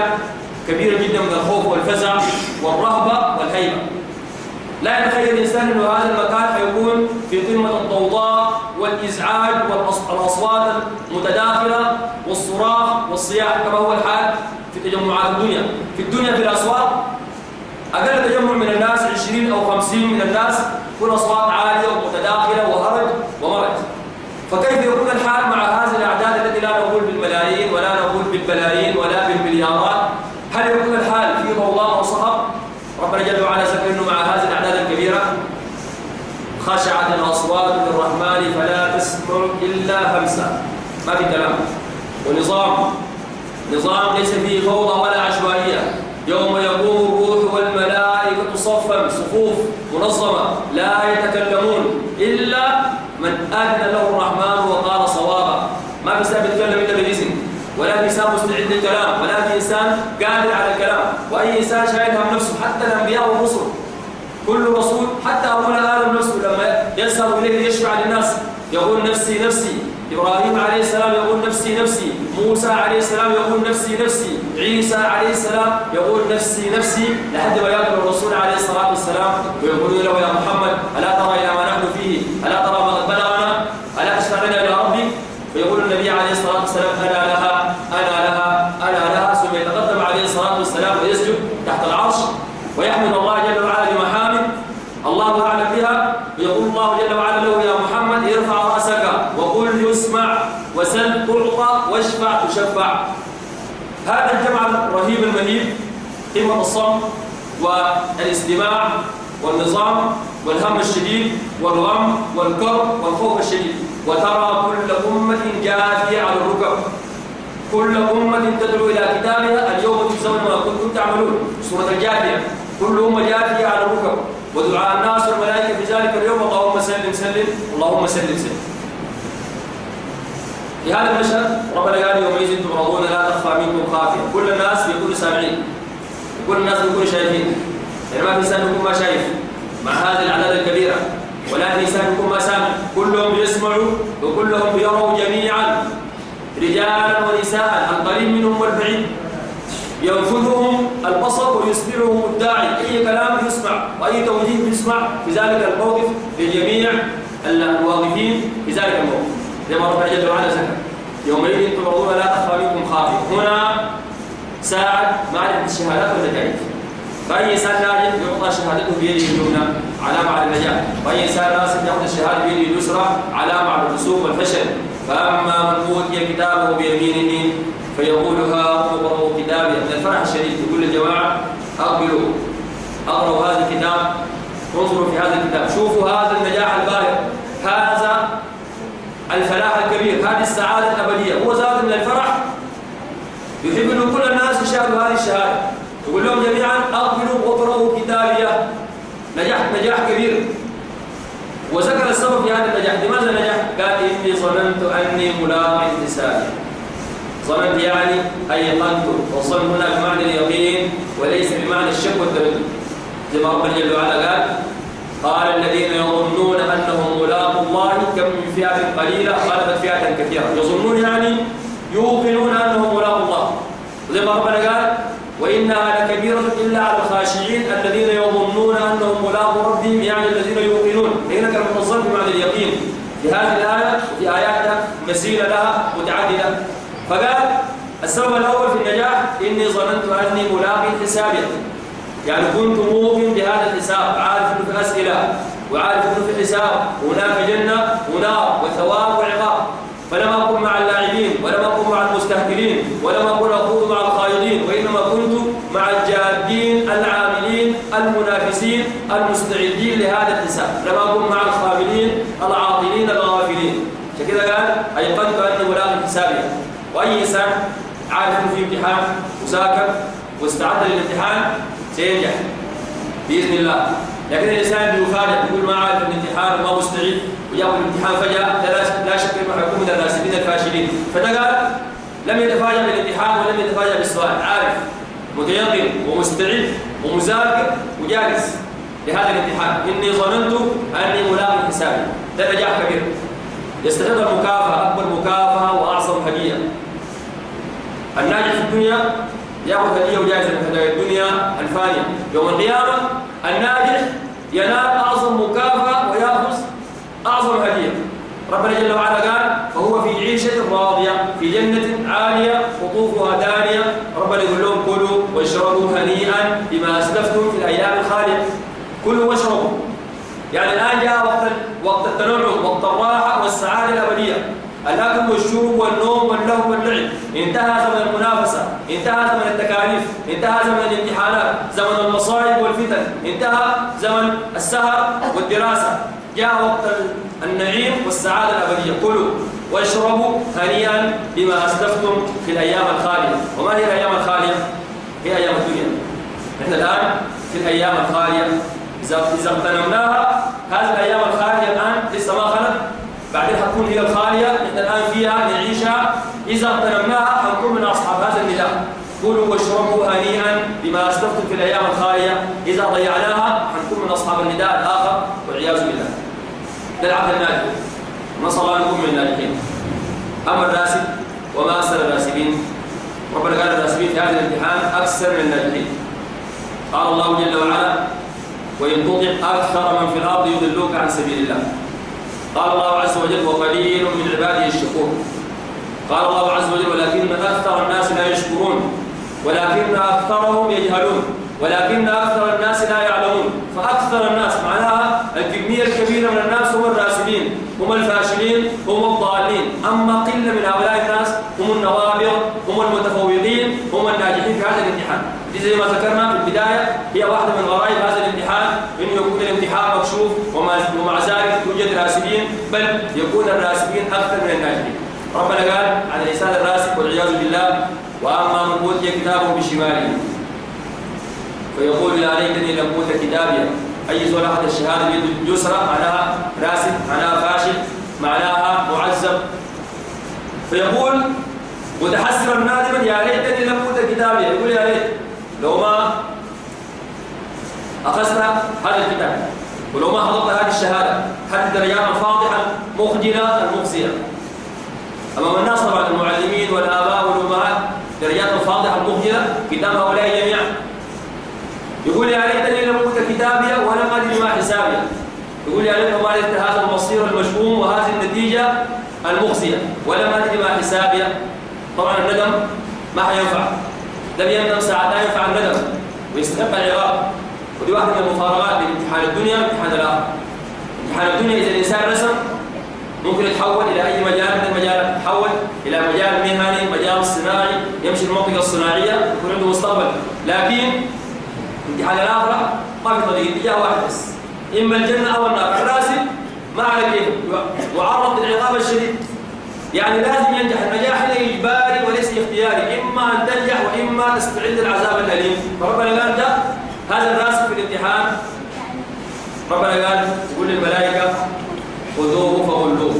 كبيرة جدا من الخوف والفزع والرهبة والهيبة لا يتخيل الإنسان أن هذا المكان حيكون في قمة الضوضاء والإزعاج والأصوات المتداخلة والصراخ والصياح كما هو الحال في تجمعات الدنيا. في الدنيا في الأسواق أقل تجمع من الناس 20 أو 50 من الناس كل أصوات عالية ومتداخلة وهرج ومرج. فكيف يكون الحال مع هذه الأعداد التي لا نقول بالملايين ولا نقول بالبلايين ولا بالمليارات؟ هل يكون الحال في ضوضاء وصخب؟ ربنا جل وعلا ذكر انه مع هذه خشعت الأصوات للرحمن فلا تسمع إلا همسا ما في كلام. ونظام. نظام ليس فيه فوضى ولا عشوائية. يوم يقوم الروح والملائكة صفا صفوف منظمة. لا يتكلمون إلا من أذن له الرحمن وقال صوابا. ما في انسان بيتكلم إلا باذن ولا في إنسان مستعد للكلام. ولا في إنسان قادر على الكلام. وأي إنسان شايل هم نفسه حتى الأنبياء والرسل. كل رسول حتى لما يذهب إليه يشفع للناس. يقول نفسي نفسي. إبراهيم عليه السلام يقول نفسي نفسي. موسى عليه السلام يقول نفسي نفسي. عيسى عليه السلام يقول نفسي نفسي. لحد ما يقبل الرسول عليه الصلاة والسلام ويقول له يا محمد ألا ترى إلى ما نحن فيه الا ترى ما قد بلغنا الا تشفع لنا إلى ربك فيقول النبي عليه الصلاه والسلام أنا لها أنا لها أنا لها ثم يتقدم عليه الصلاه والسلام ويسجد تحت العرش ويحمد الله جل وعلا بمحامد الله اعلم بها ويقول الله جل وعلا له يا محمد ارفع راسك وقل يسمع وسل تعطى واشفع تشفع. هذا الجمع الرهيب المهيب قمه الصمت والإستماع والنظام والهم الشديد والغم والكرب والخوف الشديد. وترى كل أمة جاثية على الركب. كل أمة تدعو إلى كتابها. اليوم تجزون ما كنتم تعملون. سورة الجاثية. كل أمة جاثية على الركب. ودعاء الناس والملائكة في ذلك اليوم. اللهم سلم سلم. اللهم سلم سلم. في هذا المشهد ربنا قال يومئذ تعرضون لا تخفى منكم خافية. كل الناس بيكونوا سامعين كل الناس بيكونوا شايفين. يعني ما في إنسان يكون ما شايف. مع هذه الأعداد الكبيرة. ولا في إنسان يكون ما سامع. كلهم يسمعوا وكلهم يروا جميعا. رجالا ونساء القريب منهم والبعيد. ينفذهم البصر ويسمعهم الداعي. أي كلام يسمع وأي توجيه يسمع. في ذلك الموقف لجميع الواقفين. في ذلك الموقف. زي ما ربنا جل وعلا ذكر يومئذ تعرضون لا تخفى منكم خافية. هنا ساعد معرفة الشهادات والنتائج فأي إنسان ناجح يعطى شهادته بيده اليمنى علامة على النجاح وأي إنسان ناسب يأخذ الشهادة بيده اليسرى علامة على الرسوب والفشل. فأما من أوتي كتابه بيمينه فيقول ها اقرأوا كتابي. من الفرح الشديد يقول للجماعة أقبلوا. أقرأوا هذا الكتاب. انظروا في هذا الكتاب. شوفوا هذا النجاح الباهر هذا الفلاح الكبير. هذه السعادة الأبدية. هو زاد من الفرح. يحب أن كل الناس يشاهدوا هذه الشهادة. يقول لهم جميعا أقبلوا واقرأوا كتابي. نجاح نجاح كبير. وذكر السبب في هذا النجاح. لماذا نجح؟ قال إني ظننت أني ملاق حسابي ظننت يعني أيقنت والظن هنا بمعنى اليقين وليس بمعنى الشك والتردد. زي ما ربنا جل وعلا قال قال الذين يظنون أنهم ملاقوا الله كم من فئة قليلة؟ غلبت فئة كثيرة. يظنون يعني يوقنون أنهم ملاقوا الله. زي ما ربنا قال وإنها لكبيرة إلا على الخاشعين الذين يظنون أنهم ملاقوا ربهم يعني الذين يوقنون. هنا كان الظن بمعنى اليقين. في هذه الآية وفي آياتها مسيلة لها متعددة. فقال السبب الأول في النجاح إني ظننت أني ملاقي حسابي. يعني كنت موقن بهذا الحساب عارف إنه في اسئله وعارف إنه في حساب هناك جنة ونار وثواب وعقاب. فلم أكن مع اللاعبين ولم أكن مع المستهترين ولم أكن اخوض مع الخائضين وإنما كنت مع الجادين العاملين المنافسين المستعدين لهذا الحساب. لم أكن مع الخاملين العاطلين الغافلين. كده قال أيقنت أني ملاقي حسابي. وأي إنسان عارف في امتحان وذاكر واستعد للامتحان سينجح بإذن الله. لكن الإنسان بيفاجئ يقول ما عارف الامتحان وما مستعد وجاب الامتحان فجأة لا شك إنه حيكون من الراسبين الفاشلين. قال لم يتفاجأ بالامتحان ولم يتفاجأ بالسؤال. عارف. متيقن ومستعد ومذاكر وجاهز لهذا الامتحان إني ظننت أني ملاق حسابي. ده نجاح كبير. يستحق المكافأة أكبر مكافأة وأعظم هدية. الناجح في الدنيا ياخذ هديه وجائزه من هدايا الدنيا الفانية. يوم القيامة الناجح ينال أعظم مكافأة ويأخذ أعظم هدية. ربنا جل وعلا قال فهو في عيشة راضية في جنة عالية قطوفها دانية. ربنا يقول لهم كلوا واشربوا هنيئا بما أسلفتم في الأيام الخالية. كلوا واشربوا. يعني الآن جاء وقت وقت التنعم وقت الراحة والسعادة الأبدية. الأكل والشرب والنوم واللهو واللعب. انتهى زمن المنافسة انتهى زمن التكاليف انتهى زمن الامتحانات زمن المصائب والفتن انتهى زمن السهر والدراسة. جاء وقت النعيم والسعادة الأبدية. كلوا واشربوا هنيئا بما أسلفتم في الأيام الخالية. وما هي الأيام الخالية؟ هي أيام الدنيا. نحن الآن في الأيام الخالية. إذا اغتنمناها هذه الأيام الخالية الآن لسه ما خلت. بعدين حتكون هي الخالية. نحن الآن فيها نعيشها إذا اغتنمناها حنكون من أصحاب هذا النداء. كلوا واشربوا هنيئا بما أسلفتم في الأيام الخالية. إذا ضيعناها حنكون من أصحاب النداء الآخر والعياذ بالله. ده العبد الناجح نسأل الله أن نكون من الناجحين؟ أما الراسب وما أكثر الراسبين؟ ربنا قال الراسبين في هذا الامتحان أكثر من الناجحين. قال الله جل وعلا وإن تطع أكثر من في الأرض يضلوك عن سبيل الله. قال الله عز وجل وقليل من عباده الشكور. قال الله عز وجل ولكن أكثر الناس لا يشكرون ولكن أكثرهم يجهلون ولكن أكثر الناس لا يعلمون. فأكثر الناس معناها الكمية الكبيرة من الناس هم الراسبين هم الفاشلين هم الضالين. أما قلة من هؤلاء الناس هم النوابغ هم المتفوقين هم الناجحين في هذا الامتحان. دي زي ما ذكرنا في البداية هي واحدة من غرائب هذا الامتحان إنه يكون الامتحان مكشوف ومع ذلك توجد راسبين بل يكون الراسبين أكثر من الناجحين. ربنا قال عن الإنسان الراسب والعياذ بالله وأما من أوتي كتابه بشماله فيقول يا ليتني لم أوت كتابيا. أي اخذ الشهادة بيد يسرى معناها راسب معناها فاشل معناها معذب. فيقول متحسرا نادما يا ليتني لم أوت كتابيا. يقول يا ليت لو ما أخذت هذا الكتاب ولو ما حضرت هذه الشهادة حتى الدرجات الفاضحة المخجله المخزية. امام الناس طبعا المعلمين والآباء والأمهات درجات الفاضحة المخجله قدام هؤلاء جميعا. يقول يا ليتني لم اوت كتابيا ولم أدري ما حسابيا يقول يا ليت ما لقيت هذا المصير المشؤوم وهذه النتيجة المخزية ولم أدري ما حسابيا طبعا الندم ما حينفع. لم يندم ساعة لا ينفع الندم. ويستحق العقاب ودي واحدة من المفارقات بين امتحان الدنيا وامتحان الآخرة. امتحان الدنيا إذا الإنسان رسم ممكن يتحول إلى أي مجال من يتحول إلى مجال مهني مجال صناعي المنطقة الصناعية يكون عنده مستقبل. لكن امتحان الآخرة ما في طريق اتجاه واحد بس. إما الجنة أو النار. الراسل ما على كيف معرض للعقاب الشديد. يعني لازم ينجح النجاح إجباري وليس اختياري. إما أن تنجح وإما تستعد العذاب الأليم. فربنا قال ده هذا الراسل في الامتحان. ربنا قال يقول للملائكة خذوه فغلوه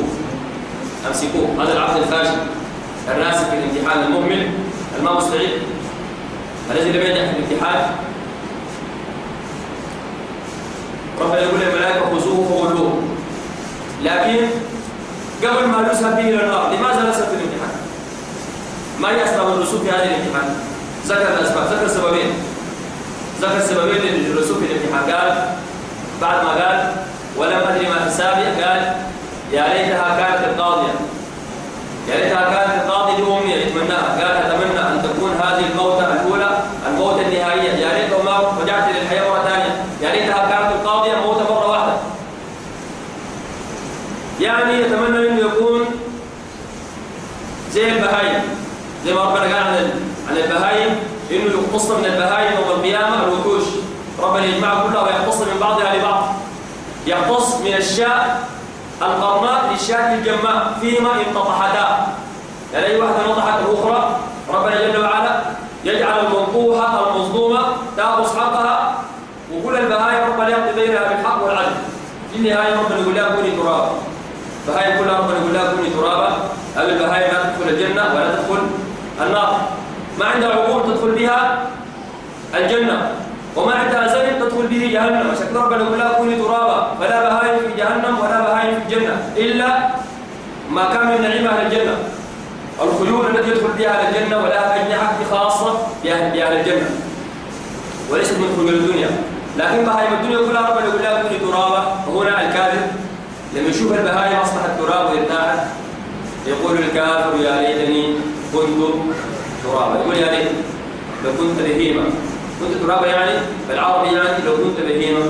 أمسكوه. هذا العبد الفاشل. الراسل في الامتحان المهمل الما مستعد الذي لم ينجح في الامتحان. ربنا يقول للملائكة خذوه فغلوه لكن قبل ما نسهب به إلى النار لماذا نسهب في الامتحان؟ ما هي أسباب الرسوب في هذا الامتحان؟ ذكر الأسباب. ذكر سببين ذكر سببين للرسوب في الامتحان. قال بعد ما قال ولم أدري ما حسابي قال يا ليتها كانت القاضية. يا ليتها كانت القاضية أمنية يتمناها قال أتمنى أن تكون هذه الموتة الأولى الموتة النهائية. يا ليت ما رجعت للحياة مرة ثانية. يا ليتها كانت القاضية موتة مرة واحدة. يعني يتمنى إنه يكون زي البهايم زي ما ربنا قال عن عن البهايم إنه يقتص من البهايم يوم القيامة الوحوش. ربنا يجمعها كلها ويقتص من بعضها لبعض. يقتص من الشاء القرناء للشاة الجماء فيهما انتطحتا يعني أي واحدة نطحت الاخرى ربنا جل وعلا يجعل المنطوحه المصدومة تأخذ حقها. وكل البهايم ربنا يقضي بينها بالحق والعدل. في النهاية ربنا يقول لها كوني ترابا. بهايم كلها ربنا يقول لها كوني ترابا. أبي البهايم لا تدخل الجنة ولا تدخل النار. ما عندها عقول تدخل بها الجنة. وما عندها زين به جهنم عشان ربنا يقول لها كوني ترابا. فلا بهايم في جهنم ولا بهايم في الجنة. إلا ما كان من نعيم أهل الجنة. الخيول التي يدخل بها أهل الجنة ولها أجنحة خاصة بأهل, الجنة. وليست من خيول الدنيا. لكن بهايم الدنيا كلها ربنا يقول لها كوني ترابا. وهنا الكافر لما يشوف البهايم أصبحت تراب وارتاحت يقول الكافر يا ليتني كنت ترابا. يقول يا ليت لو كنت بهيمة كنت ترابا يعني؟ بالعربي يعني لو كنت بهيمة.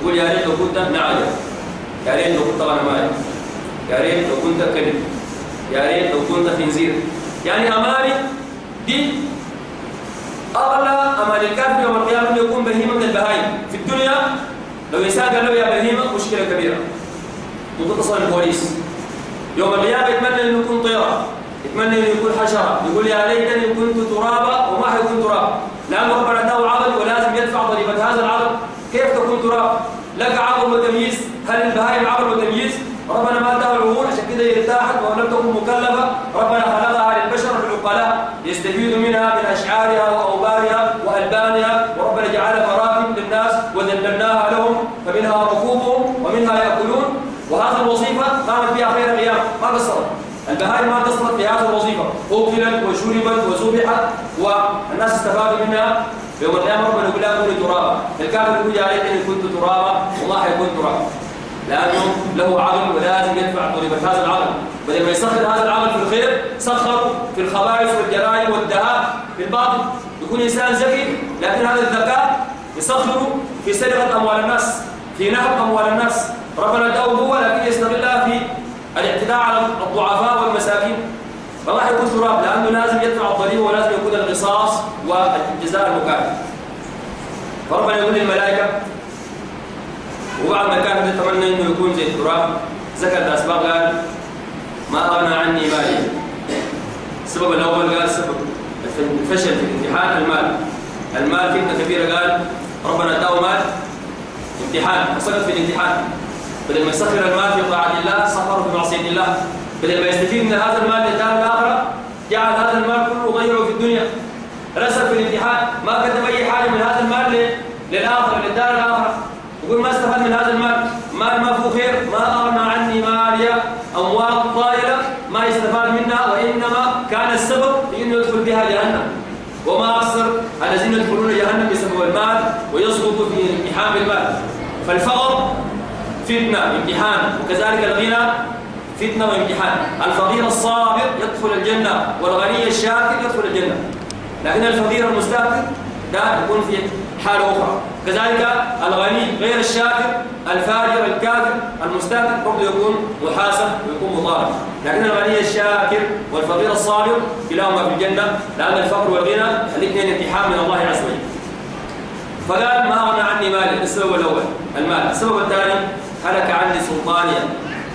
يقول يا ريت لو كنت نعجة يا ريت لو كنت غنماية يا ريت لو كنت كلب. يا ريت لو كنت خنزير. يعني أماني دي أغلى أمان الكافر يوم القيامة يكون بهيمة من البهايم. في الدنيا لو إنسان قال له يا بهيمة مشكلة كبيرة. ممكن تصل البوليس. يوم القيامة يتمنى أن يكون طيرة يتمنى أن يكون حشرة. يقول يا ليتني كنت ترابا وما حيكون تراب. لأن ربنا اداه عقل ولازم يدفع ضريبة هذا العقل كيف تكون تراب؟ لك عقل وتمييز. هل البهائم عقل وتمييز؟ ربنا ما اداه العقول عشان كده ارتاحت ولم تكن مكلفة. ربنا خلقها للبشر العقلاء يستفيد منها من أشعارها وأوبارها وألبانها. وربنا جعلها مراكب للناس وذللناها لهم فمنها ركوبهم ومنها يأكلون. وهذه الوظيفة قامت بها خير الأيام. ما قصرت؟ البهائم ما قصرت في هذه الوظيفة. أكلت وشربت وذبحت والناس استفادوا منها. يوم القيامة ربنا يقول لا كوني ترابا الكافر يقول يا ليتني كنت ترابا والله حيكون ترابا لأنه له عقل ولازم يدفع ضريبة هذا العقل بدل ما يسخر هذا العقل في الخير سخر في الخبائث والجرائم والدهاء. في الباطل يكون إنسان ذكي لكن هذا الذكاء يسخره في سرقة أموال الناس في نهب أموال الناس. ربنا اداه هو لكن يستغلها في الاعتداء على الضعفاء والمساكين. فما حيكون تراب لأنه لازم يدفع الضريبه ولازم يكون القصاص والجزاء المكافئ. فربنا يقول للملائكة وبعد ما كان يتمنى إنه يكون زي التراب. ذكر الاسباب قال ما أغنى عني مالي. السبب الأول قال سبب الفشل في الامتحان المال. المال فتنة كبيرة قال ربنا اتاه مال امتحان فسقط في الامتحان. بدل ما يسخر المال في طاعة الله سخره في معصية الله. بدل ما يستفيد من هذا المال للدار الآخرة جعل هذا المال كله ضيعه في الدنيا. رسب في الامتحان ما قدم أي حاجة من هذا المال للآخرة للدار الآخرة. يقول ما استفاد من هذا المال؟ مال ما فيه خير ما أغنى عني مالية أموال طائلة ما يستفاد منها وإنما كان السبب في أنه يدخل بها جهنم. وما أكثر الذين يدخلون جهنم بسبب المال ويسقط في الامتحان بالمال فالفقر فتنة امتحان. وكذلك الغنى فتنة وامتحان. الفقير الصابر يدخل الجنة والغني الشاكر يدخل الجنة. لكن الفقير المستهتر ده يكون في حالة أخرى. كذلك الغني غير الشاكر الفاجر الكافر. المستهتر برضه يكون محاسب ويكون مطالب لكن الغني الشاكر والفقير الصابر كلاهما في الجنة. لأن الفقر والغنى الاثنين امتحان من الله عز وجل. فقال ما أغنى عني مالي؟ السبب الأول. المال. السبب الثاني هلك عني سلطانيا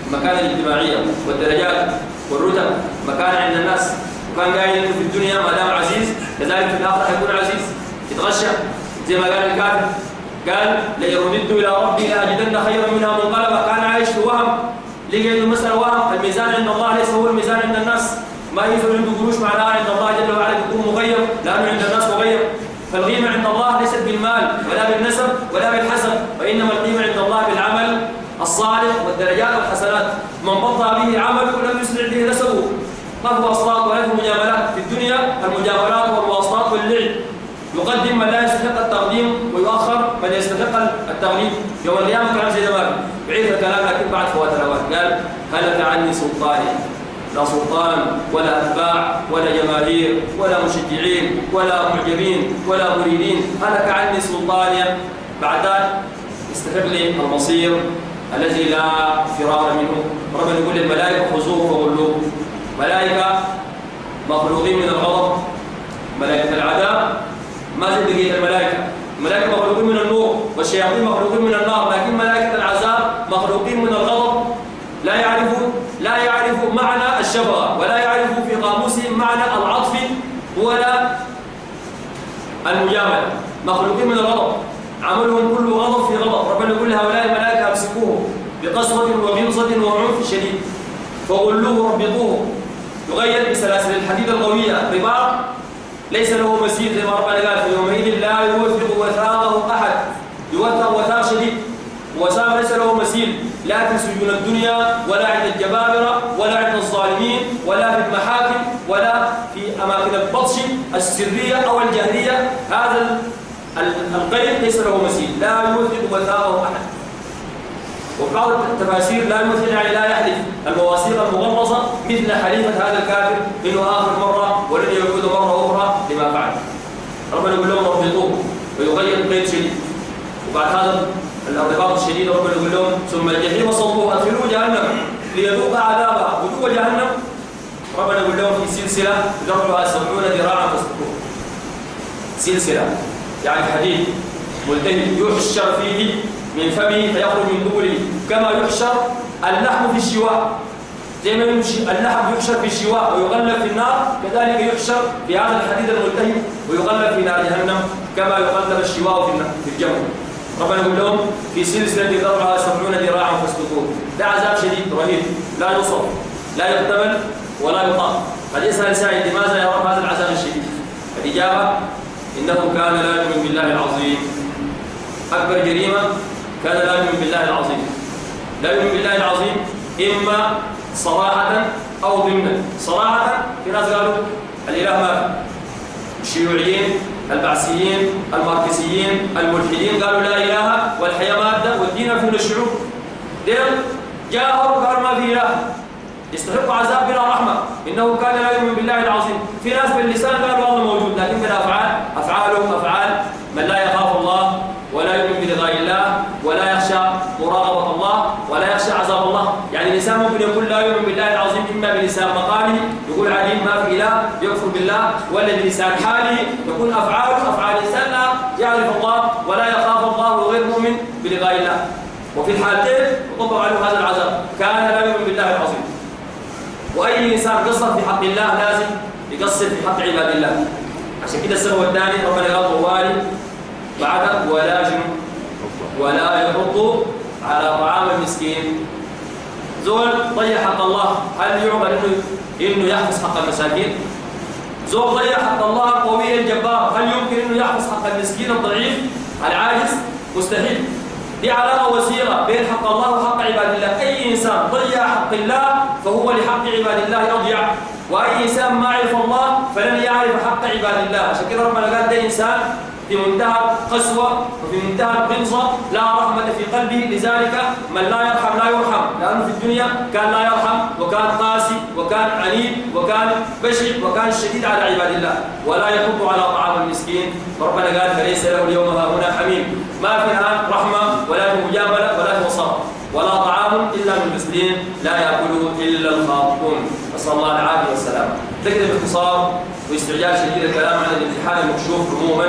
المكانة الاجتماعية والدرجات والرتب مكان عند الناس وكان قايل في الدنيا ما دام عزيز كذلك في الآخرة حيكون عزيز يتغشى زي ما قال الكافر. قال لئن رددت إلى ربي لأجدن خيرا منها منقلبا كان عايش في وهم لقى إنه مثلا وهم. الميزان عند الله ليس هو الميزان عند الناس. ما يزول عنده قروش معناها عند الله جل وعلا يكون مغير لأنه عند الناس مغير فالقيمة عند الله ليست بالمال ولا بالنسب ولا بالحسب وإنما القيمة عند الله بالعمل الصالح والدرجات والحسنات. من بطأ به عمله لم يسرع به نسبه. ما هو أصوات ولا مجاملات في الدنيا؟ المجاملات والواسطات واللعب يقدم من لا يستحق التقديم ويؤخر من يستحق التغليب. يوم القيامة كلام زي زمان بعيد الكلام لكن بعد فوات الأوان. قال هلك عني سلطاني لا سلطان ولا أتباع ولا جماهير ولا مشجعين ولا معجبين ولا مريدين. هلك عني سلطاني بعد ذلك استحق لي المصير الذي لا فرار منه. ربنا يقول للملائكة خذوه وغلوه ملائكة مخلوقين من الغضب ملائكة العذاب. ما زي بقية الملائكة. الملائكة مخلوقين من النور. والشياطين مخلوقين من النار. لكن ملائكة العذاب مخلوقين من الغضب. لا يعرفوا لا يعرفوا معنى الشفقة ولا يعرفوا في قاموسهم معنى العطف ولا المجاملة. مخلوقين من الغضب. عملهم كله غضب في غضب. ربنا يقول لهؤلاء الملائكة أمسكوه بقسوة وغمصة وعنف شديد فغلوه ربطوه يغير بسلاسل الحديد القوية رباط ليس له مسير زي ما ربنا قال في يومئذ لا يوثق وثاقه أحد. يوثق وثاق شديد. وثاق ليس له مسير. لا في سجون الدنيا ولا عند الجبابرة ولا عند الظالمين ولا في المحاكم ولا في أماكن البطش السرية أو الجهرية. هذا القيد ليس له مسير. لا يوثق وثاقه أحد. وقال التفاسير لا يمثل يعني لا يحلف المواثيق المغلظه مثل حليفه هذا الكافر إنه آخر مرة ولن يعود مرة أخرى لما فعل. ربنا يقول لهم ربطوه ويغير قيد شديد وبعد هذا الارتباط الشديد ربنا يقول لهم ثم الجحيم صلوه ادخلوه جهنم ليذوق عذابها وذوق جهنم ربنا يقول لهم في سلسلة ذرعها سبعون ذراعا فاسلكوه. سلسلة يعني حديد ملتهب يحشر فيه من فمه فيخرج من دبره. كما يحشر اللحم في الشواء. زي ما يمشي اللحم يحشر في الشواء ويغلف في النار كذلك يحشر في هذا الحديد الملتهب ويغلف في نار جهنم كما يغلف الشواء في الجمر. ربنا يقول لهم في سلسلة ذرعها سبعون ذراعا فاسلكوه. ده عذاب شديد رهيب. لا يوصف لا يحتمل ولا يطاق قد يسأل سائل لماذا يا رب هذا العذاب الشديد؟ الإجابة إنه كان لا يؤمن بالله العظيم. أكبر جريمة كان لا يؤمن بالله العظيم. لا يؤمن بالله العظيم إما صراحة أو ضمنا. صراحة في ناس قالوا الإله ما الشيوعيين البعثيين الماركسيين الملحدين قالوا لا إله والحياة مادة والدين فيه الشعوب. دير جاهروا قالوا ما في إله. يستحق عذاب بلا رحمة. إنه كان لا يؤمن بالله العظيم. في ناس باللسان قالوا الله موجود لكن بالأفعال أفعالهم أفعال من لا يخاف الله ولا يؤمن بلقاء الله ولا يخشى مراقبة الله ولا يخشى عذاب الله يعني الإنسان ممكن يقول لا يؤمن بالله العظيم إما بلسان مقاله يقول عليم ما في إله يكفر بالله ولا بلسان حاله يكون أفعاله أفعال إنسان لا يعرف الله ولا يخاف الله وغير مؤمن بلقاء الله. وفي الحالتين يطبق عليه هذا العذاب. كان لا يؤمن بالله العظيم. وأي إنسان قصر في حق الله لازم يقصر في حق عباد الله. عشان كده السبب الثاني ربنا قال طوالي بعد ولا جنوب ولا يحض على طعام المسكين. زول ضيع حق الله. هل يعقل انه إنه يحفظ حق المساكين؟ زول ضيع حق الله القوي الجبار. هل يمكن إنه يحفظ حق المسكين الضعيف؟ العاجز؟ مستحيل. دي علامة وسيلة بين حق الله وحق عباد الله. أي إنسان ضيع حق الله فهو لحق عباد الله أضيع وأي إنسان ما عرف الله فلن يعرف حق عباد الله. عشان كده ربنا قال ده إنسان في منتهى القسوة وفي منتهى الغلظة لا رحمة في قلبه لذلك من لا يرحم لا يرحم. لأنه في الدنيا كان لا يرحم وكان قاسي وكان عنيد وكان بشع وكان شديد على عباد الله. ولا يحض على طعام المسكين. فربنا قال فليس له اليوم ها هنا حميم. ما في الآن رحمة ولا في مجاملة ولا في ولا طعام إلا من مسلين لا يأكله إلا الخاطئون. نسأل الله العافية والسلام تكتب باختصار واستعجال شديد الكلام عن الامتحان المكشوف عموما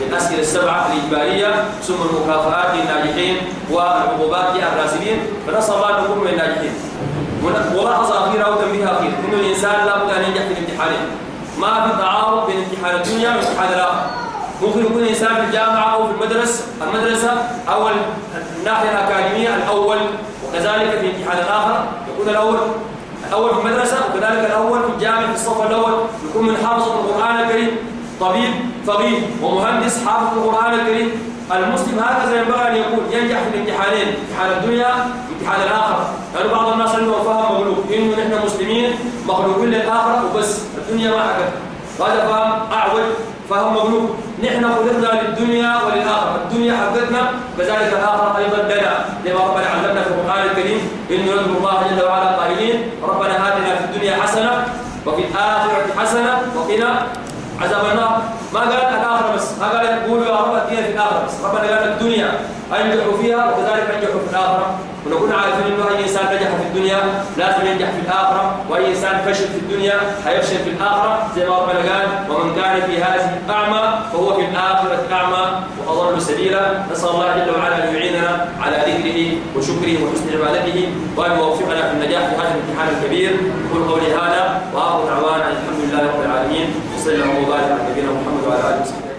بالأسئلة السبعة الإجبارية ثم المكافآت للناجحين والعقوبات للراسلين فنسأل الله أن نكون من الناجحين. ملاحظة أخيرة وتنبيه أخير إنه الإنسان لابد أن ينجح في الامتحانين ما في تعارض بين امتحان الدنيا والامتحان الآخر. ممكن يكون الإنسان في الجامعة أو في المدرسة المدرسة أو الناحية الأكاديمية الأول وكذلك في الامتحان الآخر يكون الأول الأول في المدرسة وكذلك الأول في الجامعة في الصف الأول يكون من حافظ القرآن الكريم. طبيب فقيه ومهندس حافظ القرآن الكريم. المسلم هكذا ينبغي أن يكون ينجح في الامتحانين امتحان الدنيا وامتحان الآخرة لأن يعني بعض الناس عنده فهم مغلوب إنه نحن مسلمين مخلوقين للآخرة وبس الدنيا ما حكت. هذا فهم أعوج فهم مغلوب. نحن خلقنا للدنيا وللآخرة. الدنيا حقتنا كذلك الآخرة أيضا لنا. لما ربنا علمنا في القرآن الكريم إنه يذكر الله جل وعلا قائلين ربنا آتنا في الدنيا حسنة وفي الآخرة حسنة وقنا عذاب النار. ما قال الآخرة بس؟ ما قال قولوا يا رب ادينا في الآخرة بس. ربنا قال الدنيا أنجحوا فيها وكذلك أنجحوا في الآخرة. ونكون عارفين إنه أي إنسان نجح في الدنيا لازم ينجح في الآخرة وأي إنسان فشل في الدنيا حيفشل في الآخرة زي ما ربنا قال ومن كان في هذه اعمى فهو في الآخرة أعمى. واضل سبيلا. نسأل الله جل وعلا أن يعيننا على ذكره وشكره وحسن عبادته وأن يوفقنا في النجاح في هذا الامتحان الكبير. كل قولي هذا وآخر دعوانا الحمد لله رب العالمين. الله وبارك على نبينا محمد وعلى آله وصحبه